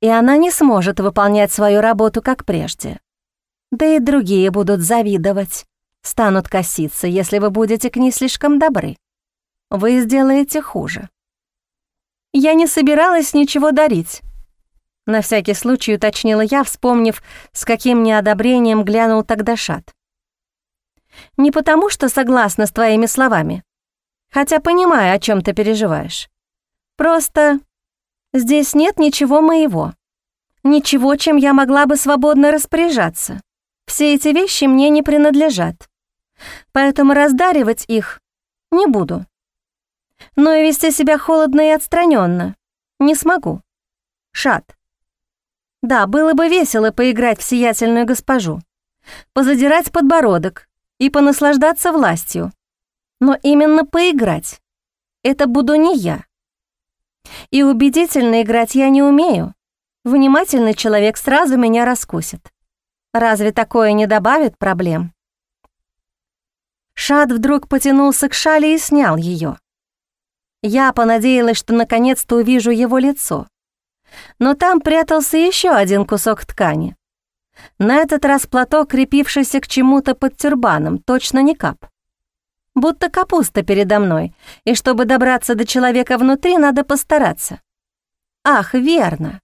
и она не сможет выполнять свою работу, как прежде. Да и другие будут завидовать, станут коситься, если вы будете к ней слишком добры. Вы сделаете хуже». Я не собиралась ничего дарить. На всякий случай уточнила я, вспомнив, с каким неодобрением глянул тогда Шат. «Не потому, что согласна с твоими словами, хотя понимаю, о чем ты переживаешь. Просто здесь нет ничего моего, ничего, чем я могла бы свободно распоряжаться. Все эти вещи мне не принадлежат, поэтому раздаривать их не буду. Но и вести себя холодно и отстраненно не смогу. Шат, да, было бы весело поиграть в сиятельную госпожу, позадирать подбородок и понаслаждаться властью. Но именно поиграть. Это буду не я. И убедительно играть я не умею. Внимательный человек сразу меня раскусит. Разве такое не добавит проблем? Шад вдруг потянулся к шале и снял ее. Я понадеялась, что наконец-то увижу его лицо но там прятался еще один кусок ткани. На этот раз платок, крепившийся к чему-то под тюрбаном, точно не кап. Будто капуста передо мной, и чтобы добраться до человека внутри, надо постараться. Ах, верно.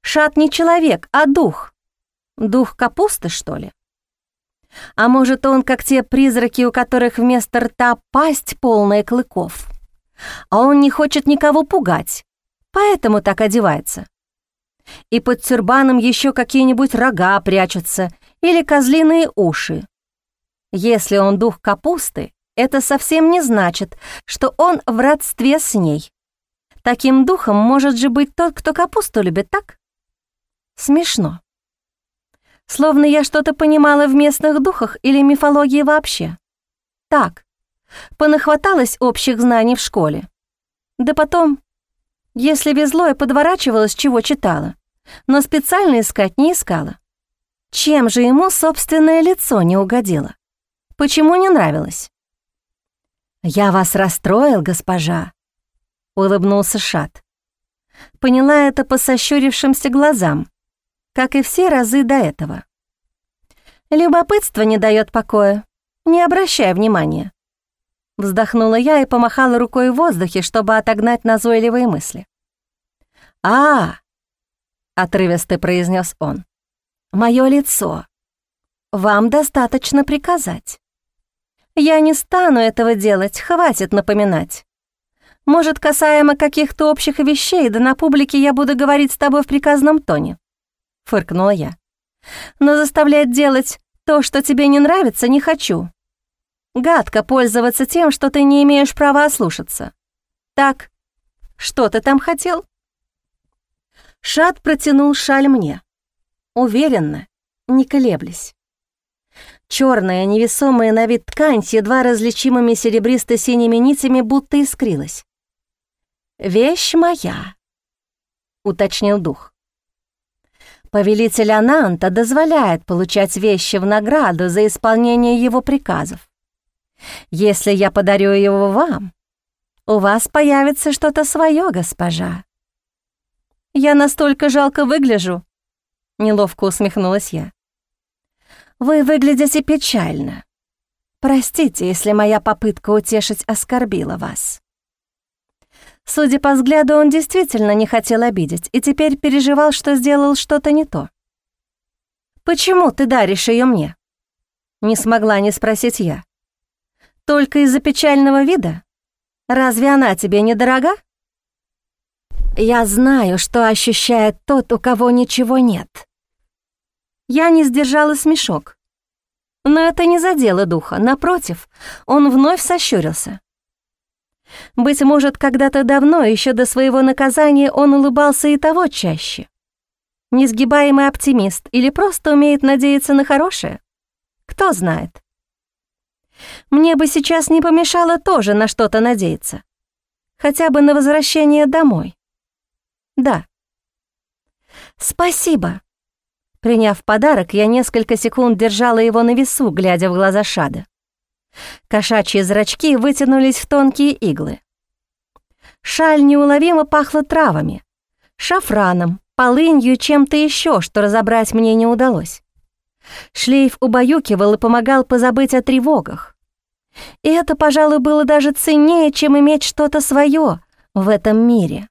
Шат не человек, а дух. Дух капусты, что ли? А может, он, как те призраки, у которых вместо рта пасть полная клыков? А он не хочет никого пугать, поэтому так одевается. И под тюрбаном еще какие-нибудь рога прячутся или козлиные уши. Если он дух капусты, это совсем не значит, что он в родстве с ней. Таким духом может же быть тот, кто капусту любит, так? Смешно. Словно я что-то понимала в местных духах или мифологии вообще. Так, понахваталась общих знаний в школе. Да потом если везло, я подворачивалась, чего читала, но специально искать не искала. Чем же ему собственное лицо не угодило? Почему не нравилось? «Я вас расстроил, госпожа», — улыбнулся Шат. Поняла это по сощурившимся глазам, как и все разы до этого. Любопытство не дает покоя, не обращай внимания. Вздохнула я и помахала рукой в воздухе, чтобы отогнать назойливые мысли. «А!» — отрывисто произнес он. «Мое лицо. Вам достаточно приказать. Я не стану этого делать, хватит напоминать. Может, касаемо каких-то общих вещей, да на публике я буду говорить с тобой в приказном тоне», — фыркнула я. «Но заставлять делать то, что тебе не нравится, не хочу. Гадко пользоваться тем, что ты не имеешь права ослушаться. Так, что ты там хотел?» Шат протянул шаль мне. Уверенно, не колеблясь. Черная, невесомая на вид ткань с едва различимыми серебристо-синими нитями будто искрилась. «Вещь моя», — уточнил дух. Повелитель Ананта дозволяет получать вещи в награду за исполнение его приказов. Если я подарю его вам, у вас появится что-то свое, госпожа». «Я настолько жалко выгляжу», — неловко усмехнулась я. Вы выглядите печально. Простите, если моя попытка утешить оскорбила вас». Судя по взгляду, он действительно не хотел обидеть и теперь переживал, что сделал что-то не то. «Почему ты даришь ее мне?» Не смогла не спросить я. «Только из-за печального вида? Разве она тебе недорога?» «Я знаю, что ощущает тот, у кого ничего нет». Я не сдержала смешок. Но это не задело духа, напротив, он вновь сощурился. Быть может, когда-то давно, еще до своего наказания, он улыбался и того чаще. Несгибаемый оптимист или просто умеет надеяться на хорошее? Кто знает. Мне бы сейчас не помешало тоже на что-то надеяться. Хотя бы на возвращение домой. Да. Спасибо. Приняв подарок, я несколько секунд держала его на весу, глядя в глаза Шада. Кошачьи зрачки вытянулись в тонкие иглы. Шаль неуловимо пахла травами, шафраном, полынью, чем-то еще, что разобрать мне не удалось. Шлейф убаюкивал и помогал позабыть о тревогах. И это, пожалуй, было даже ценнее, чем иметь что-то свое в этом мире.